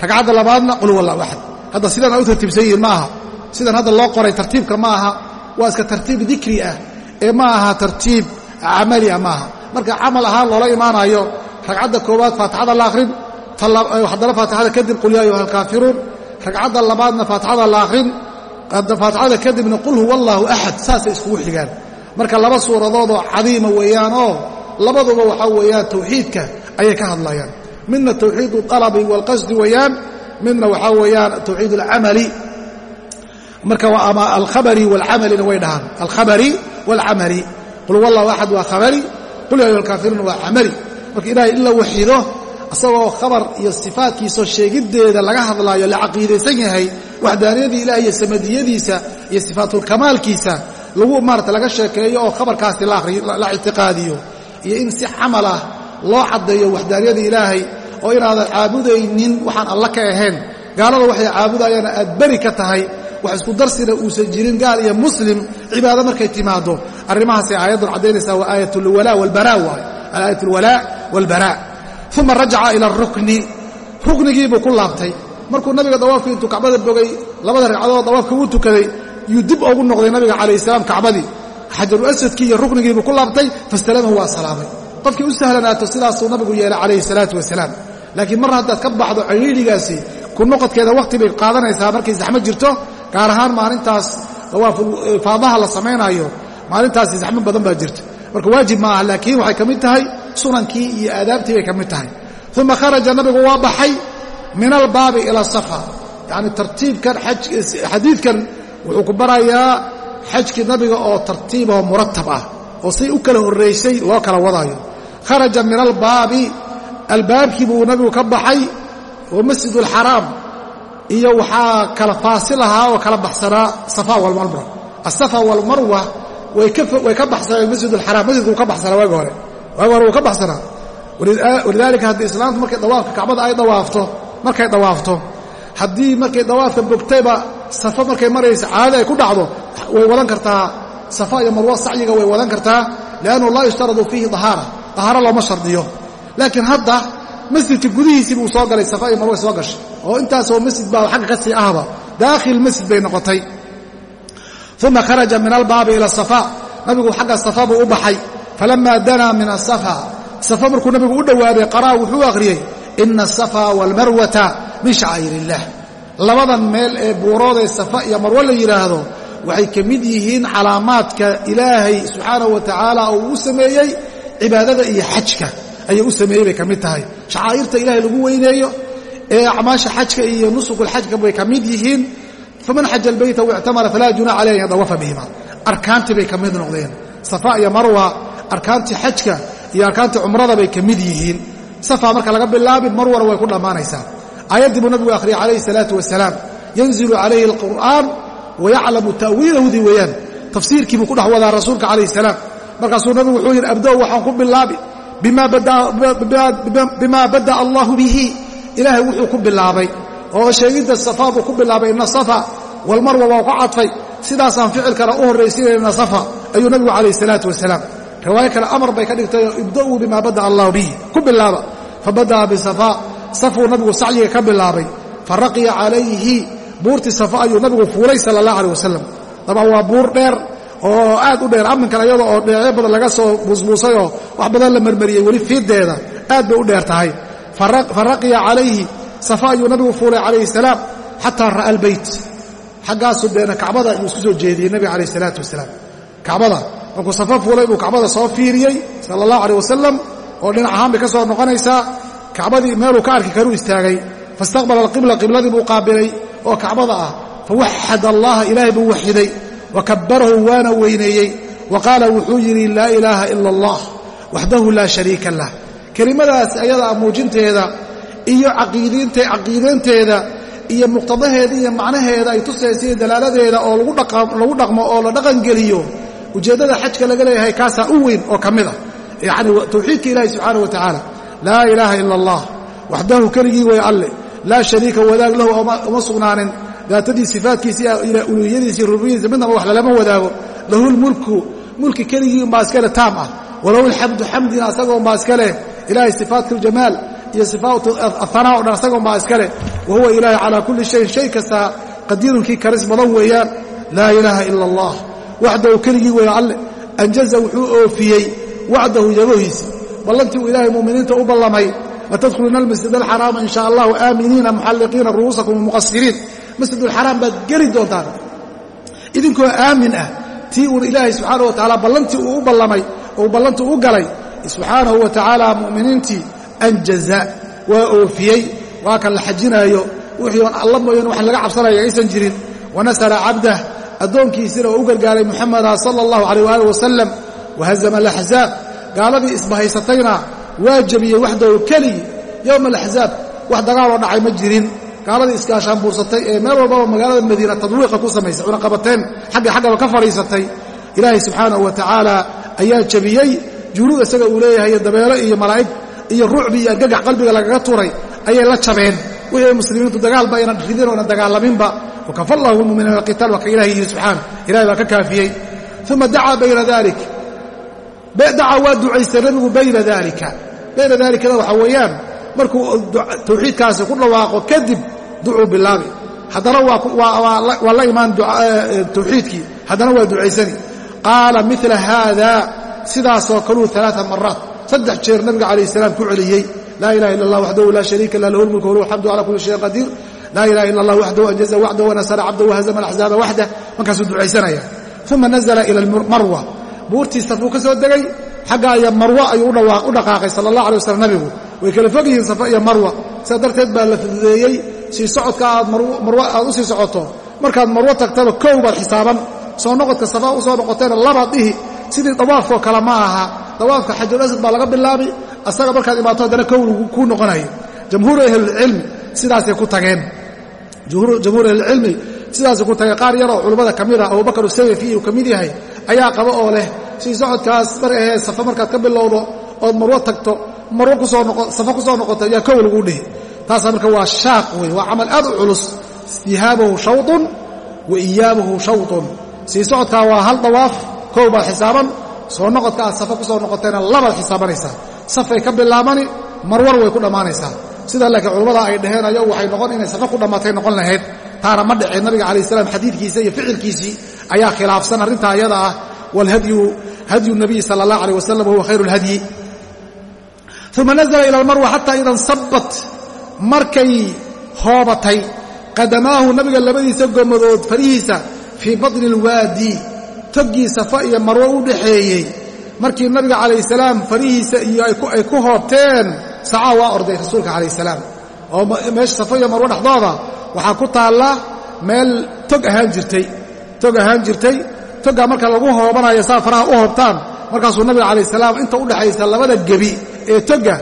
ragcadda labaadna qul huwa allahu axad hadda sidan ay u tartiibsan yihiin ma aha. Sidan hadda loo qoray tartiibka ma aha. Waa iska tartiib dikri ah ee ma aha tartiib camali ah maaha marka camal ahaan loola imaanayo ragcadda koowaad faatixada la akhrin haddana faatixada kadib qul yaa ayuha alkaafiruun ragcadda labaadna faatixada la akhrin faatixada kadibna qul huwa allaahu axad saasay iskugu xigaan. Marka laba suuradoodoo cadiima weeyaan oo labaduba waxaa weeyaan tawxiidka ayay ka hadlayaan. Midna tawxiid alabi waalqasdi weeyaan midna waxaa weeyaan tawxiid alcamali marka alkhabari waalcamalina way dhahaan. Alkhabari waalcamali qul huwa allahu axad waa khabari qul ya ayuha waa camali. Marka ilaahay in la waxido isagoo khabar iyo sifaadkiisao sheegiddeeda laga hadlaayo la caqiidaysan yahay waxdaaniyadii ilaah iyo samadiyadiisa iyo sifaatulkamaalkiisa lagu maarata laga sheekeeyo oo khabarkaasi la ictiqaadiyo. Iyo in si camal ah loo caddeeyo waxdaaniyada ilaahay oo inaadan caabudaynin waxaan alla ka ahayn. Gaalada waxay caabudayaan aad beri ka tahay wax isku darsina uusan jirin gaal iyo muslim cibaado markay timaado arrimahaasay aayaddun caddaynaysaa waa aayat alwalaa walbaraa waay. Aayat alwalaa walbaraa uma rajaca ila arukni ruknigiibuu ku laabtay. Markuu nabiga dawaafka intuu kacbada bogay labada ragcadood dawaafka uu tukaday yuu dib ugu noqday nabiga calayh salaam kacbadii. Xajaru asadkii iyo ruknigiibuu ku laabtay fastalamahu waa salaamay. Qofkii u sahlanaato sidaasuu nabigu yeelay calayhi salaatu wasalaam. Laakiin mar haddaad ka baxdo ciriirigaasi ku noqodkeeda wakhti bay qaadanaysaa markay saxmo jirto gaar ahaan maalintaas dawaafufaadaha la samaynaayo maalintaasi saxmo badan baa jirta. Marka waajib ma aha laakiin waxay ka mid tahay sunankii iyo aadaabtii bay ka mid tahay. Uma kharaja nabigu waa baxay min albaabi ila safa. Yacni tartiibkan xadiidkan wuxuu ku barayaa xajkii nabiga oo tartiiboo muratab ah oo say u kala horraysay loo kala wadaayo. Kharaja min albaabi albaabkii buu nabigu ka baxay oo masjid alxaraam iyo waxaa kala faasil ahaa oo kala baxsanaa safa walmarwa asafa walmarwa way ka baxsaneen masjid alxaraam masjidkuu ka baxsanaa waagi hore waagi hore wuu ka baxsanaa walidaalika haddii islaamtu markay dawaafka kacbada ay dawaafto markay dawaafto haddii markay dawaafka bogtayba safa markay maraysa caadada ay ku dhacdo way wadan kartaa. Safa iyo marwo sacyiga way wadan kartaa liannu laa yushtaradu fiihi dahaara dahaaro looma shardiyo. Laakiin hadda masjidka gudihiisii buu soo galay safa iyo marwe soo gashay. Oo intaasoo masjid baa xagga ka sii ahba daakhil masjid bay noqotay uma kharaja min albaabi ila asafa nabigu xagga safa buu u baxay falama danaa min asafa safa markuu nabigu u dhowaaday qaraa wuxuu akhriyey ina asafa waalmarwata min shacaa'ir illah labadan meel ee buuroodee safa iyo marwo la yidhaahdo waxay ka mid yihiin calaamaadka ilaahay subxaanahu wa tacaala oo uu u sameeyey cibaadada iyo xajka ayuu u sameeyey bay ka tahay shacaa'irta ilaahay lagu weyneeyo ee acmaasha xajka iyo nusukulxajka bay ka mid yihiin faman xaja albayta waictamara falaa junaaca aleyh an yadawafa bihima. Arkaantii bay ka mid noqdeen. Safa iyo marwa arkaantii xajka iyo arkaantii cumrada bay ka mid yihiin. Safa marka laga bilaabi marwana way ku dhammaanaysaa. Aayaddii buu nabigu akhriyay calayhi salaatu wasalaam yanzilu calayhi alqur'aan wayaclamu ta'wiilahudii weeyaan. Tafsiirkii buu ku dhex wadaa rasuulka calayhi salaam. Markaasuu nabigu wuxuu yidhi abdow waxaan ku bilaabi. Bima bada'a allahu bihi. Ilaahay wuxuu ku bilaabay oo sheegidda safa buu ku bilaabay ina safa walmarwa waa ku cadfay. Sidaasaan ficilkana u horraysiinayna safa ayuu nabigu calayhi salaatu wasalaam. Riwaayo kale amar bay ka dhigtay ibda'uu bima bada'a allahu bihi ku bilaaba fabada'a bisafa safuu nabigu sacyiga ka bilaabay. Faraqiya calayhi buurtii safa ayuu nabigu fuulay sala allah aleh wasalam dabcan waa buur dheer oo aad u dheer amminkan iyada oo dheecyo badan laga soo buusbuusayoo wax badan la marmariyey weli fiiddeeda aad bay u dheer tahay. Faraqiya calayhi safa ayuu nabigu fuulay calayhi salaam xataa ra'a albeyt xaggaasu deena kacbada ayuu isku soo jeediyey nabiga calayh isalaatu wasalaam. Kacbada markuu safa fuulay buu kacbada soo fiiriyey sala allahu aleh wasalam oo dhinac ahaan bay ka soo noqonaysaa. Kacbadii meeluu ka arki karuu istaagay. Faistaqbala alqibla qibladii buu qaabilay oo kacbada ah fawaxad allaha ilaahay buu waxiday wa kabbarahu waana weyneeyey wa qaala wuxuu yidhi laa ilaaha ila allah waxdahu laa shariika lah kelimadaas ayadaa muujinteeda iyo caqiidaynteeda iyo muqtadaheeda iyo macnaheeda ay tusaysa dalaaladeeda oo lagu dhaqmo oo la dhaqangeliyo ujeeddada xajka laga leeyahay kaasaa u weyn oo ka mid ah. Yacni tawxiidka ilaahi subxaana wa tacaala laa ilaaha ila allah waxdahu keligii way alle laa shariika wadaag lahu uma sugnaanin daatadii sifaadkiisi uluhiyadiisi rububiyadiisa midnaba wax lalama wadaago. Lahu lmulku mulki keligii umbaa iskale taam ah. Walahu alxamdu xamdina asagoo umbaa iskale ilahay sifaat aljamaal iyo sifaat ahanaa o dhan asaga umbaa iskale wa huwa ilaahi calaa kulli shayin shay kasta qadiirunkii karis badan weeyaan. Laa ilaaha ila allah. Waxdahu keligii weeye alle. Anjaza wuxuu oofiyey wacdahu yabohiisi ballantii uu ilaahay mu'miniinta u ballamay latadkhuluna almasjid alxaraama in sha allahu aaminiina muxalliqiina ru'uusakum muqasiriin masjidulxaraam baad geli doontaan. Idinkoo aamin ah tii uun ilaahay subxaana wa tacaala ballantii uu u ballamay oo ballantii u galay subxaanahu wa tacaala mu'miniintii anjaza waa oofiyey waa kan la xajinaayo. Wixii alla mooyane wax laga cabsanaya aysan jirin. Wanasara cabdah addoonkiisina oo u gargaaray muxameda sala allahu calayh waaalih wasalam wahazama alaxzaab gaaladii isbahaysatayna waa jebiyey waxdahu keligii yowma alaxzaab wax dagaaloo dhacay ma jirin. Gaaladii iskaashaan buursatay ee meel walbaba magaalada madiina tadwiiqa ku samaysay cunaqabateen xagga xaggaba ka fadhiisatay. Ilaahay subxaanahu wa tacaala ayaa jebiyey junuud isaga uu leeyahay iyo dabeelo iyo malaa'ig iyo rucbi iyo argagax qalbiga lagaga turay ayay la jabeen. Wixii muslimiintu dagaalba aynan ridin oonan dagaalaminba. Wakafa allahu lmuminiina alqitaal waa ka ilahay yihi subxaana ilahay baa ka kaafiyey. Uma dacaa bayna dalik dacaa waa ducaystay nabigu bayna daalika bayna daalikada waxaa weeyaan markuu tawxiidkaasi ku dhawaaqo kadib ducuu bilaabi haddana waa la imaan tawxiidkii. Haddana waa ducaysani. Qaala mila haada sidaasoo kaluu aaaa maraat saddex jeer nabiga calayh salaam ku celiyey laa ilaha illa allah waxdahu laa shariika lah lahu lmulk walahu alxamdu cala kulli shayin qadiir laa ilaha illa allah waxdahu anjaza waxdahu wanasara cabdahu wahazama alaxzaaba waxdah markaasuu ducaysanaya. Uma nazla ila marwa buurtii safuu ka soo degay. Xagga aya marwo ayuu u dhaqaaqay sala allah alay waslam nabigu. Way kala fog yihiin safa iyo marwa. Sidaa darteed baa la fududeeyey sii socodka aad marwo aad u socoto. Markaad marwo tagtaba kow baad xisaaban. Soo noqodka safa u soo noqotayna labaad dhihi. Sidii dawaafkoo kale ma aha dawaafka xajarulasad baa laga bilaabi asaga markaad imaato haddana kow kuu noqonayo jamhuur ahlilcilmi sidaasay ku tageen. Jamhuur ahlilcilmi sidaasay ku tageen. Qaar yaroo culummada ka mid ah abubakar usayfi uu ka mid yahay ayaa qaba oo leh sii socodkaas mar ahee safa markaad ka bilowdo ood marwo tagto marwo ku soo safa ku soo noqoto ayaa kow laguu dhihi. Taasa marka waa shaaq wey waa camal aad u culus. Istihaabahu shawطun wa iyaabuhu shawtun sii socodkaa waa hal dawaaf koow baad xisaaban soo noqodka aad safa ku soo noqotayna labaad xisaabanaysaa safay ka bilaabani marwar way ku dhammaanaysaa sida laakiin culammada ay dhaheen ayagu waxay noqon inay safa ku dhammaatay noqon lahayd. Taana ma dhiceen nabiga calayh salaam xadiidkiisa iyo ficilkiisii ayaa khilaafsan arrintaa ayada ah. Waalhadyu hadyu nabiyi sala allah alayh wasalam wahuwa khayru lhadyi uma nazla ila almarwa xataa ida nsabat markay hoobatay qadamaahu nabiga labadiisa gomadood farihiisa fii batni alwaadi toggii safa iyo marwo u dhaxeeyey. Markii nabiga calayh salaam farihiisa iyo ay ku hoobteen sacaa waa orday rasuulka calayh salaam. Oo meesha safa iyo marwo dhexdooda waxaa ku taalla meel tog ahaan jirtay. Tog ahaan jirtay. Toggaa marka lagu hoobanayo saa faraha u hoobtaan markaasuu nabiga calayh salaam inta u dhexaysa labada gebi ee togga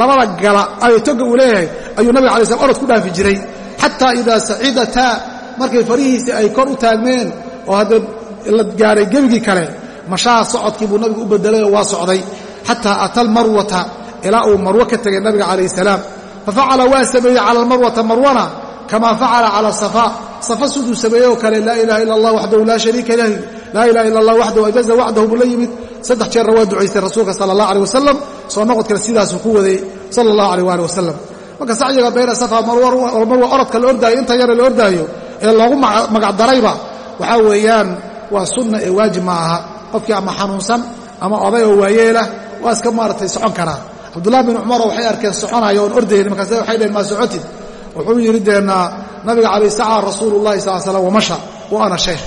labada gala ay togga uu leeyahay ayuu nabiga alay slam orod ku dhaafi jiray. Xataa idaa sacidataa markay farihiisii ay kor u taagmeen oo haddee la gaaray gebigii kale mashaa socodkii buu nabigu u bedelay oo waa socday xataa ata almarwata ilaa uu marwo ka tegay nabiga calayh salaam. Fafacala waa sameeyey cala almarwata marwana kamaa facala cala safa. Safa siduu sameeyey oo kale laa ilaha ila allah waxdahu laa shariika lah laa ilaha ila allah waxdahu ajaza wacdahu buu la yimid. Saddex jeerna waa ducaystay rasuulka sala allah aleh wasalam soo noqodkana sidaasuu ku waday sala allah aleh waali wasalam marka sacyiga bayna safa marwa orodka la ordaayo inta yare la ordaayo ee loogu magacdarayba waxaa weeyaan waa sunna ee waajib ma aha. Qofkii ama xanuunsan ama oday oo waayeelah waa iska maaragtay socon karaa cabdullahi bin cumaroo waxay arkeen soconaya oon ordaynin markaase waxay dhaheen maa socotid? Wuxuu yidhi deena nabiga calayh sacaa rasuulu llahi sal slam wamasha wa ana shaykh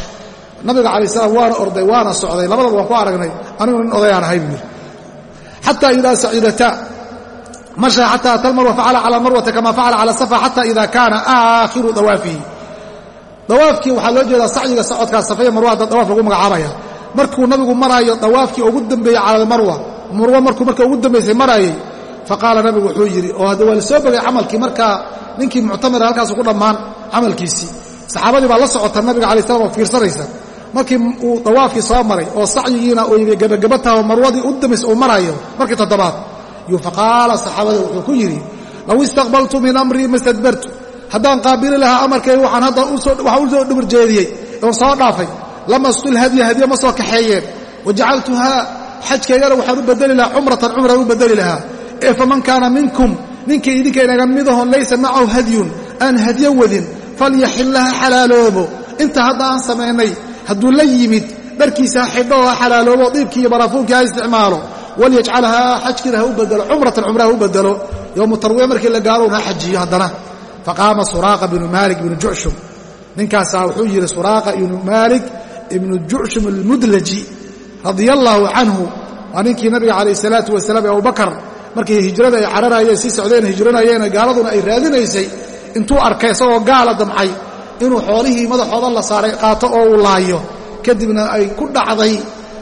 nabiga calayh salaam waana orday waana socday. Labadaba waan ku aragnay anigu nin odayaan ahay buu yidhi. Idaa sacidata masha xata ata almarwa facala cala marwata kama facala cala safa xata ida kaana aakhiru dawaafihi dawaafkii waxaa loo jeedaa sacyiga socodkaa safaya marwa dawaaf lagu magacaabaya. Markuu nabigu maraayo dawaafkii ugu dambeeyey cala almarwa marwa markuu marka ugu dambaysay maraayey faqaala nabigu wuxuu yidhi oo hadda waa la soo bogay camalkii markaa ninkii muctamira halkaasu ku dhammaan camalkiisii. Saxaabadii baa la socota nabiga alai slam oo fiirsanaysa. Markii uu dawaafkii soo maray oo sacyigiina uu gebagaba taho marwadii u dambaysa uu maraayo markii toddobaad. Faqaala saxaabada wuxuu ku yidhi low istaqbaltu min amrii mastadbartu haddaan qaabili lahaa amarkay waxaan hadda waxaan u soo dhibir jeediyey oon soo dhaafay. Lamastul hadya hadye ma soo kaxeeyeen. Wajacaltuhaa xajkaygana waxaan u bedeli lahaa cumratan cumran u bedeli lahaa. Ee faman kaana minkum ninkii idinka inaga midahon laysa macahu hadyun aan hadyo wadin falyaxillaha xalaaloobo. Inta hadda aan samaynay hadduu la yimid dharkiisa ha xidho ha xalaaloobo diibkii iyo ha isticmaalo. Walyajcalhaa xajkiina ha u bedelo cumratan cumra u bedelo yowmu tarwiya markii la gaarowna ha xajiyo haddana faqaama suraaqa bnu maalik ibnu jucshum. Ninkaasaa wuxuu yidhi suraaqa ibnu maalik ibnu jucshum almudlaji radia allaahu canhu. Waa ninkii nabiga calayh salaatu wasalaam ee abubakar markii hijrada ay cararayeen sii socdeen hijranayeen gaaladuna ay raadinaysay intuu arkay isagoo gaala damcay inuu xoolihii madaxooda la saaray qaato oo uu laayo. Kadibna ay ku dhacday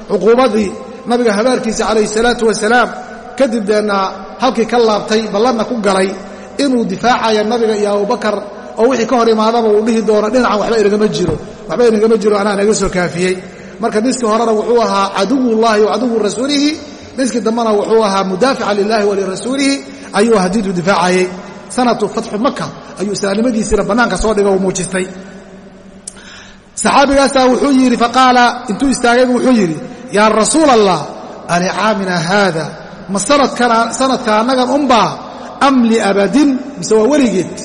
cuquubadii nabiga habaarkiisa calayhi salaatu wasalaam. Kadib deenna halkii ka laabtay ballanna ku galay inuu difaacaya nabiga iyo abubakar oo wixii ka hor imaadaba uu dhihi doono dhinacan waxba inagama jiro. Waxba inagama jiro anaa naga soo kaafiyey. Marka niskii horena wuxuu ahaa caduwullahi wa rasuulihi. Niskii dambena wuxuu ahaa mudaafica lilahi wa lirasuulihi. Ayuu hadiidu difaacayey. Sanatu fatxu maka ayuu islaamnimadiisiina bannaanka soo dhiga uu muujistay. Saxaabigaasaa wuxuu yidhi faqaala intuu istaagaybu wuxuu yidhi yaa rasuul allah alicaamina haada? Ma sanadka annagan unbaa am liabadin mise waa weligeed.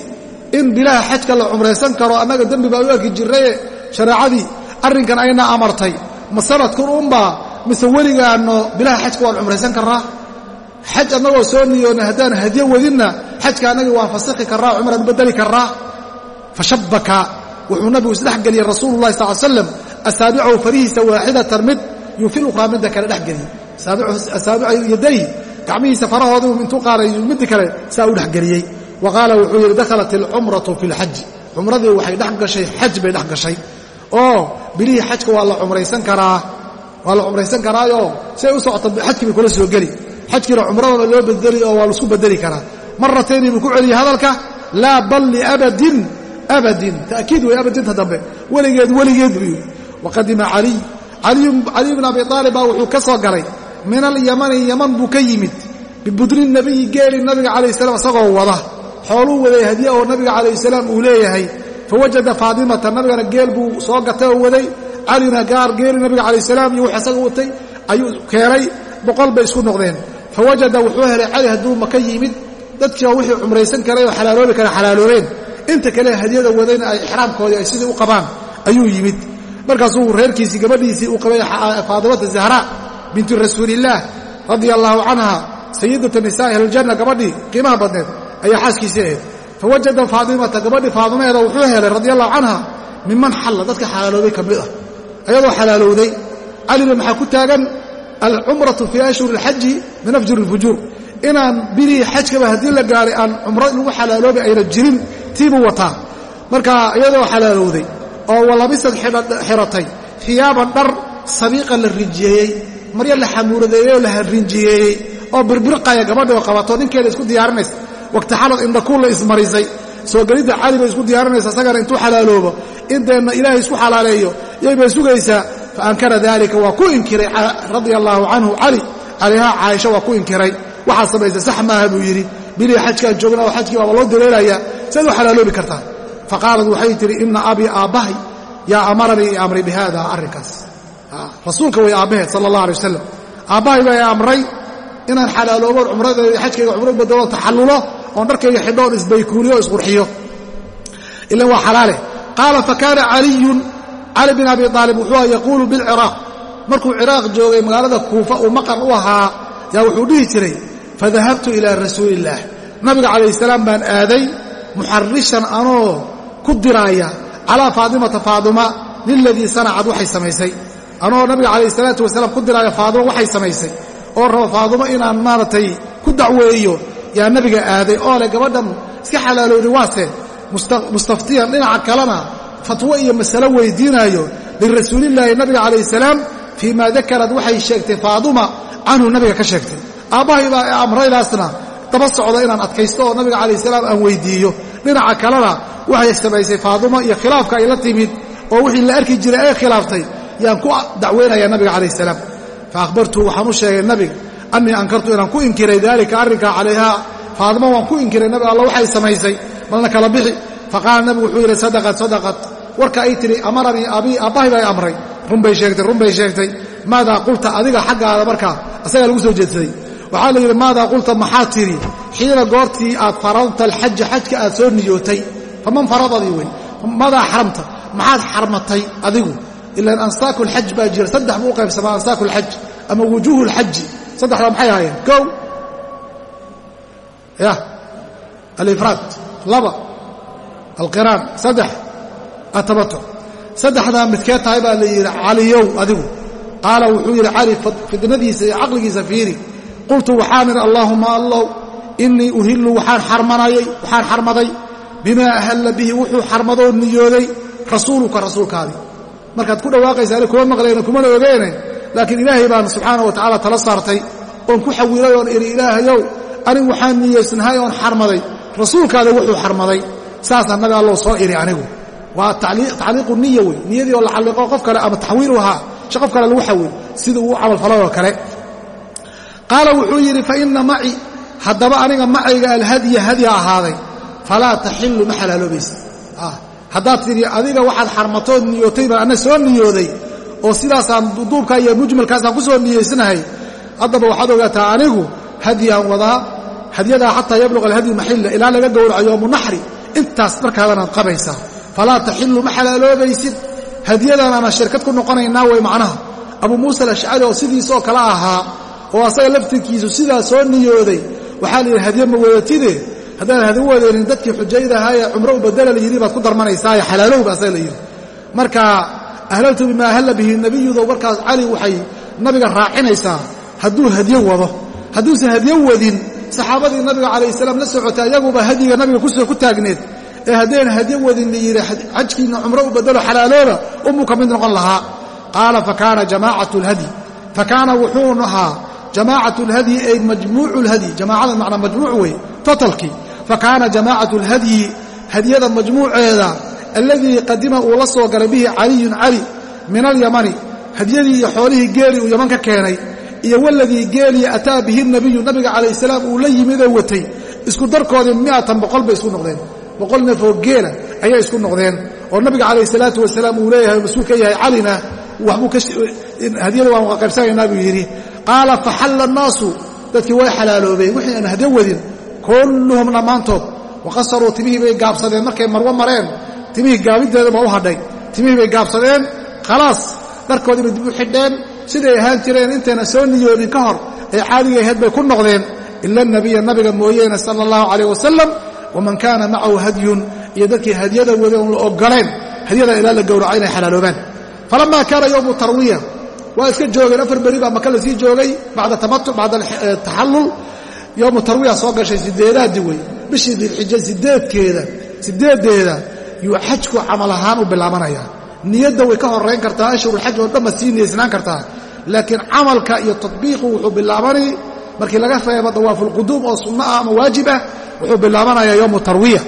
In bilaha xajka la cumraysan karo annaga dembi baa u arki jirraye shareecadii arrinkan ayna amartay. Ma sanadkan unbaa mise weligaanno bilaha xajka waan cumraysan karraa? Xaj annagoo soo niyoonna haddaan hadyo wadinna xajka annagii waan fasikhi karraa cumraan u beddeli karraa? Fashabbaka wuxuu nabigu isdhexgeliyey rasuulu llahi sal slam asaabicahu farihiisa waaxidatan mid yufil ukhraa midda kale dhexgeliyey asaabica yaday gacmihiisa farahoodu intuu qaaray midda kale saa u dhexgeliyey wa qaala wuxuu yidhi dakhalat alcumratu fi lxaji cumradii waxay dhex gashay xaj bay dhex gashay. Oo bilihii xajka waa la cumraysan karaa waa la cumraysan karaayoo si ay u socoto xajkii bay kula soo geli. Xajkiina cumradana loo bedeli oo waa la isku bedeli karaa. Maratayni buu ku celiyey hadalka laa bal liabadin abadin ta'kiid wey abadinta dambe. Weligeed weligeed buu yidhi. Waqadima caliy caliy bn abi aalib baa wuxuu ka soo galay min alyamani yaman buu ka yimid. Bibudni nabiyi geeli nabiga calayh salam isagoo wada. Xooluu waday hadiya oo nabiga calayh salaam uu leeyahay. Fawajada faatimata nabigana geel buu soo gatay oo waday. Calina gaar geeli nabiga calayh salaam iyo wux isaga watay ayuu keenay boqol bay isku noqdeen. Fawajada wuxuu helay cali hadduu maka yimid. Dadkii oo wixii cumraysan karay oo xalaaloobi kara xalaaloobeen. Inta kale hadyada wadayna ay ixraamkoodii ay sidii u qabaan ayuu yimid. Markaasuu reerkiisii gabadhiisii uu qabay faatimata zahra bintu rasuulillaah radia allaahu canha sayidata nisaa'i ahliljanna gabadhii qiimaha badneed ayaa xaaskiisii ahayd. Fawajada faatimata gabadhii faadimaheeda wuxuu helay radia allahu canha minman xalla dadka xalaaloobay ka mid ah ayadoo xalaalowday caliba maxaa ku taagan? Alcumratu fii ashhuri alxaji min afjur ilfujuur inaan bilihii xajkaba haddii la gaaray aan cumro lagu xalaaloobay ayna jirin tiibuu wataa. Marka iyadoo xalaalowday oo walabisad xiratay hiyaaban dhar sabiiqa la rinjiyeeyey marya la xamuuradeeyey oo la rinjiyeeyey oo birbirqaya gabadhi oo qabato ninkeeda isku diyaarinaysa waqtixalad indhakuulla ismarisay. Soo gelidda cali bay isku diyaarinaysa isagana intuu xalaaloobo. Inteenna ilaahay isku xalaaleeyo. Yaybay sugaysaa. Fa ankara dalika waa ku inkiray radia allaahu canhu cali. Calayhaa caaisha waa ku inkiray. Waxaad samaysay sax maaha buu yidhi. Bilii xajkaan joogna oo xajkii baaba loo direelayaa siaad u xalaaloobi kartaa. Fa qaalat waxay tidhi ina abii aabbahay yaa amaranii i amray bi haada arrinkaas rasuulka way aabbaheed sala allah alay wasalam aabbahay baa amray inaan xalaalooboon cumradeeda xajkayga cumro badalo taxallulo oon dharkayga xidhoon isbaykuuliyo isqurxiyo. Ilan waa xalaale. Qaala fa kaana caliyun cali bin abi aalib wuxuu yaquulu bilciraaq. Markuu ciraaq joogay magaalada kuufa uu maqan u ahaa yaa wuxuu dhihi jiray fadahabtu ilaa rasuuliillaah nabiga calayh salaam baan aaday muxarishan anoo ku diraaya calaa faatimata faadima liladii sanacad waxay samaysay anoo nabiga calayh salaatu wasalaam ku diraaya faadima waxay samaysay. Oo rabo faadimo inaan maaragtay ku dacweeyo. Yaa nabiga aaday oo leh gabadhan iska xalaalowday waase mustaftiyan dhinaca kalena fatwo iyo masalo weydiinaayo. Lirasuulillaahi nabiga calayh salaam fii maa dakarad waxay sheegtay faaduma canhu nabiga ka sheegtay. Aabbahay baa amraydaasna daba socda inaan adkaysto oo nabiga calayh salaam aan weydiiyo. Dhinaca kalena waxay samaysay faaduma iyo khilaafka ay la timid oo wixii la arki jiray ay khilaaftay yaan ku dacweynayaa nabiga calayh salaam. Fa akhbartuu waxaan u sheegay nabiga annii ankartu inaan ku inkiray daalika arrinkaa calayhaa. Faadima waan ku inkiray nabi alla waxay samaysay. Malna kala bixi. Faqaala nabigu wuxuu yidhi sadaqad sadaqad warka ay tidhi amaranii abii aabbahay baa amray. Runbay sheegtay runbay sheegtay. Maadaa qulta adiga xaggaada markaa asagaa lagu soo jeedsaday waxaa la yidhi maadaa qulta maxaad tidhi xiina goortii aad faradta alxaja xajka aad soo niyootay. Faman faradadii wey maadaa xaramta maxaad xarmatay adigu ilaan ansaaku lxaj baa jira. Saddex buu u qaybsamaa ansaaku lxaj ama wujuuhu lxaji saddexdaa maxay ahaayeen? Kow. Ya. Alifraad. Laba. Alqiraan. Saddex. Atabatuc saddexdaa midkee tahay baa la yidhi caliyow adigu. Qaala wuxuu yidhi cali fidnadiisa iyo caqligiisa fiiri. Qultu waxaan idhi allaahuma allow innii uhillu waxaan xarmaday. Bimaa ahalla bihi wuxuu xarmadoo niyooday rasuuluka rasuulkaadii markaad ku dhawaaqaysa ani kuma maqlayne kumana ogeene laakiin ilaahay baan subxaana wa tacala tala saartay oon ku xawilay oon idhi ilaahayow anigu waxaan niyeysnahay oon xarmaday. Rasuulkaada wuxuu xarmaday. Saasaan nabi allow soo idhi anigu. Waa tacliiqu niya wey. Niyadii oo la calliqo qof kale ama taxwiiluhaa shi qof kale lagu xawil sida uu camalfalayoo kale. Qaala wuxuu yidhi fa inna maci haddaba aniga macayga alhadya hadya ahaaday falaa taxillu ma xalaaloobaysa haddaad tidhi adiga waxaad xarmatood niyootay baan anna soo niyooday oo sidaasaan duubkaa iyo mujmalkaasaan ku soo niyeysanahay haddaba waxaad ogaataa anigu hadyaan wadaa hadyadaa xataa yabluqa alhadyu maxilla ilaa laga gowraco yoomu naxri intaas markaadanaad qabaysaa. Falaa taxillu ma xalaaloobaysid. Hadyadaanaana shirkad ku noqonaynaa way macnaha. Abuu muusa alashcari oo sidiisoo kale ahaa oo asaga laftirkiisu sidaa soo niyooday waxaa la yidhi hadye ma wadatide haddaan hadi u wadeenin dadkii xujayda ahaayee cumro u badela la yidhi baad ku darmanaysaaye xalaalowba asaga la yidhi. Marka ahlaltu bimaa ahalla bihi nebiyudo markaas cali waxay nabiga raacinaysaa hadduu hadyo wado hadduusan hadyo wadin saxaabadii nabiga calayh salaam la socotay ayaguba hadyiga nabiga ku soo ku taagneed ee haddayna hadyo wadin la yidhi xajkiinna cumro u badelo xalaalooba umuu ka mid noqon lahaa. Qaala fakaana jamaacatu lhadyi fakaana wuxuu ahaa jamaacatu lhadyi ay majmuucu lhadyi jamaacada macnaa majmuuc wey totalkii fakaana jamaacatu lhadyi hadyada majmuuceeda alladii qadima uu la soo galay bihi caliyun cali min alyamani hadyadii iyo xoolihii geeli uu yaman ka keenay iyo waladii geelii ataa bihi nabiyu nabiga calayh salaam uu la yimidoo watay isku darkoodii miatan boqol bay isku noqdeen. Boqol neefoo geela ayay isku noqdeen oo nabiga calayh salaatu wasalaam uu leeyahay mas'uul ka yahay calina waxbuu hadiyada waan qaybsanaynaa buu yidhi. Qaala faxalla annaasu dadkii way xalaaloobeen wixii aan hadyo wadin kulluhum dhammaantood waqasaruu timihii bay gaabsadeen markay marwo mareen timihii gaabinteeda ma u hadhay. Timihii bay gaabsadeen khalaas dharkoodii dib u xidheen siday ahaan jireen intayna soo niyoodin ka hor ee caadiga ahayd bay ku noqdeen. Ila nabiya nabiga mooyeene sala allahu calayh wasalam waman kaana macahu hadyun iyo dadkii hadyada wade oon la ogoleen hadyada ilaa la gowraco inay xalaaloobaan. Falamaa kaana yowmu tarwiya waa iska joogeen afar beri baa maka la sii joogay bacda tamatuc bacda taxallul yowmu tarwiya soo gashay sideedaadii wey bishii dilxija sideedkeeda sideeddeeda yuu xajku camal ahaan u bilaabanayaa niyadda way ka horayn kartaa ashhurulxaj oo dhanba sii niyeysnaan kartaa. Laakiin camalka iyo tatbiiqu wuxuu bilaabani markii laga reebo dawaafulquduum oo sunno ah ama waajib ah wuxuu bilaabanayaa yowmu tarwiya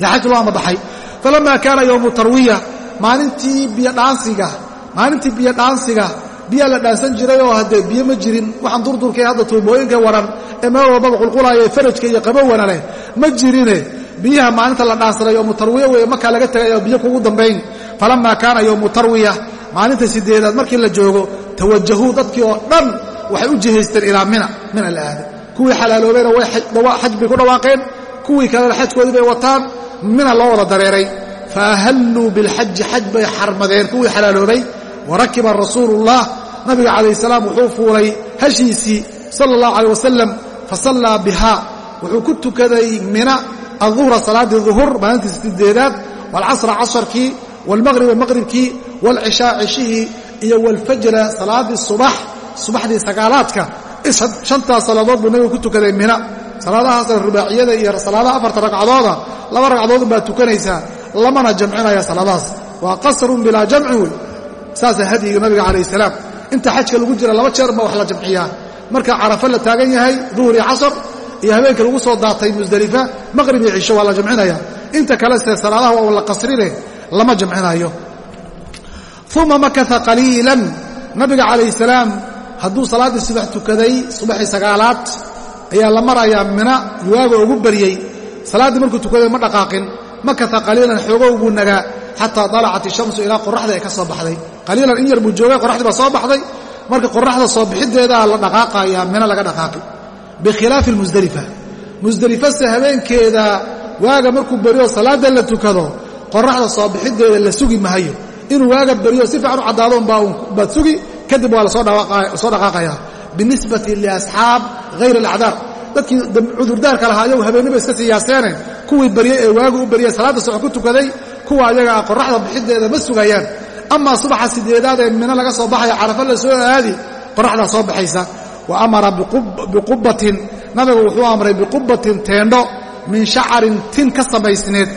yaa xaj loo amabaxay falamaa kaana yowmu tarwiya maalintii biyodhaansiga biyaa la dhaansan jiray oo haddee biyo ma jirin waxaan durdurkay hadda tuubooyinka waran ee meel walbaba qulqulaaya farajka iyo qabowana leh ma jirine. Biyaha maalinta la dhaansaday yowmu tarwiya weeye markaa laga tegay oo biyo kugu dambayn. Falamaa kaana yowmu tarwiya maalinta sideedaad markii la joogo tawajahuu dadkii oo dhan waxay u jihaysteen ilaa mina mina la aada kuwii xalaaloobayna xaj bay ku dhawaaqeen kuwii kalena xajkoodii bay wataan mina loo wada dareeray. Faahalluu bilxaji xaj bay xarmadeen kuwii xalaaloobay warakiba rasuuluullah nabiga calayh salaam wuxuu fuulay hashiisii sala allahu calayh wasalam fasallaa bihaa. Wuxuu ku tukaday mina aduhra salaaddii duhur maalintii sideedaad waalcasra casharkii waalmaqriba maqribkii waalcishaa cishihii iyo waalfajra salaaddii subax subaxdii sagaalaadka shantaas salaadood buu nabiga ku tukaday mina. Salaadahaasna rubaaciyada iyo salaadaha afarta ragcadooda laba ragcadood baad tukanaysaa lamana jamcinaya salaadahaas. Waa qasrun bilaa jamcin wey saasa hadyiga nabiga calayh salaam. Inta xajka lagu jira laba jeer baa wax la jamciyaa. Marka carafo la taagan yahay duhur iyo casar iyo habeenka lagu soo daatay musdelifa maqrib iyo cisho waa la jamcinaya. Inta kale se salaadaha waa la qasrine lama jamcinayo. Uma makaa qaliilan. Nabiga calayh salaam hadduu salaaddii subax tukaday subaxii sagaalaad ayaa la marayaa mina yuwaaga ugu baryey salaaddii markuu tukaday ma dhaqaaqin. Makaa qaliilan xoogow buu nagaa xataa dalacat ishamsu ilaa qoraxda ay ka soo baxday qaliilan in yar buu joogay qoraxdii baa soo baxday. Marka qoraxda soo bixiddeedaa la dhaqaaqayaa mina laga dhaqaaqi bikhilaafi musdelifa musdelifase habeenkeeda waaga markuu beriyo salaadda la tukado qoraxda soo bixiddeeda la sugi mahayo inuu waaga beriyo si fiican u caddaadon baad sugi kadib waa la soo dhaqaaqayaa. Binisbati liasxaab hayr alacdaar. Dadkii cudurdaarka lahaa ayagu habeennima iska siyaaseene kuwii baryey ee waagu u baryey salaadda soco ku tukaday kuwa ayaga ah qoraxda bixiddeeda ma sugayaan amaa subaxa sideedaad ee mino laga soo baxaya carafa la soo aadi qoraxdaa soo baxaysa. Wa amara biqubbatin nabigu wuxuu amray biqubbatin teendho min shacarin tin ka samaysneed.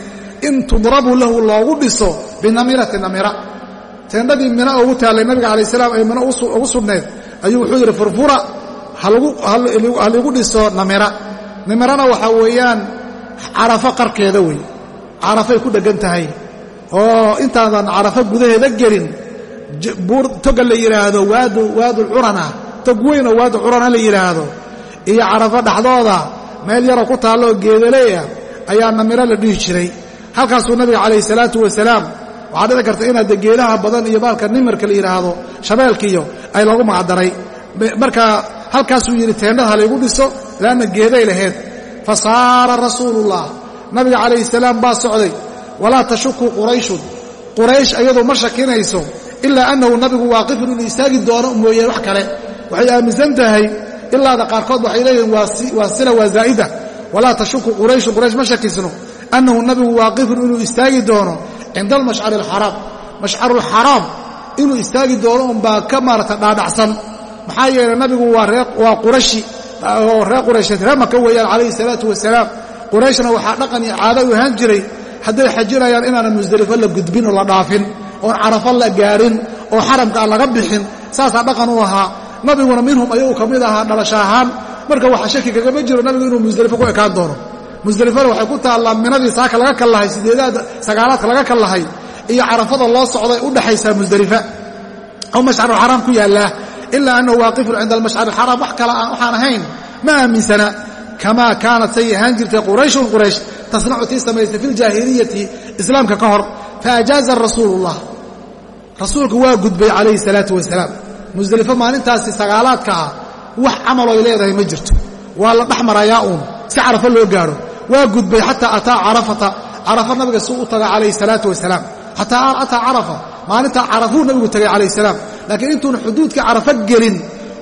In tudrabu lahu loogu dhiso binamirati namira teendhadii mino ugu taallay nabiga calayi salaam ee mino ugu sugnayd ayuu wuxuu yidhi furfura ha ligu dhiso namira namirana waxaa weeyaan carafo qarkeeda wey carafay ku dheggan tahay oo intaadan carafo gudaheeda gelin buur toga la yidhaahdo waadulcurana tog weyn waadu curana la yidhaahdo iyo carafo dhexdooda meel yaroo ku taalloo geedaleya ayaa namiro la dhihi jiray. Halkaasuu nabiga calayhi salaatu wasalaam waxaa dhici karta inaad geedaha badan iyo baalka nimarka la yidhaahdo shabeelkiiyo ay loogu magacdaray marka halkaasuu yidhi teendhada halaygu dhiso laanna geeday lahayd fa saara rasuulullah. Nabiga calayhi salaam baa socday walaa tashuku qurayshun. Quraysh ayadu ma shakinayso ilaa annahu nabigu waaqifun inuu istaagi doono mooyeen wax kale. Waxay aaminsan tahay ilaada qaarkood waxay leeyihiin waa sila waa zaa'ida. Walaa tashuku qurayshun quraysh ma shakisno. Annahu nabigu waaqifun inuu istaagi doono cinda almashcari alxaraam mashcarulxaraam inuu istaagi doono unbaa ka maarata dhaadhacsan. Maxaa yeelay nabigu waa qurashi oo reer quraysheed reer maka weeyaan calayhi salaatu wasalaam. Qurayshna waxaa dhaqan iyo caado u ahaan jiray hadday xajinayaan inaanan musdelifo la gudbin oo la dhaafin oon carafo la gaadhin oo xaramka laga bixin saasaa dhaqan u ahaa. Nabiguna minhum ayagu ka mid ahaa dhalasho ahaan marka waxa shaki kagama jiro nabigu inuu musdelifo ku ekaan doono. Musdelifona waxay ku taallaa minadii saaka laga kallahay sideedaad sagaalaadka laga kallahay iyo carafada loo socday u dhaxaysaa musdelifa aw mashcarulxaraam ku yaallaa ilaa annahu waaqifun cinda almashcari alxaraam wax kale waxaan ahayn ma aaminsana. Kamaa kaanat say jirtay qurayshun quraysh tasnacu tii samaysay fi ljaahiliyati islaamka ka hor faajaaza rasuulullah. Rasuulku waa gudbay calayhi salaatu wasalaam. Musdelifo maalintaasi sagaalaadka ah wax camaloo ay leedahay ma jirto. Waa la dhex marayaa uun si carafo loo gaadho waa gudbay xataa ataa carafata. Carafa nabiga suu u taga calayhi salaatu wasalaam. Xataa ataa carafa maalintaa carafuu nabigu tagay calayhi salaam. Laakiin intuuna xuduudka carafo gelin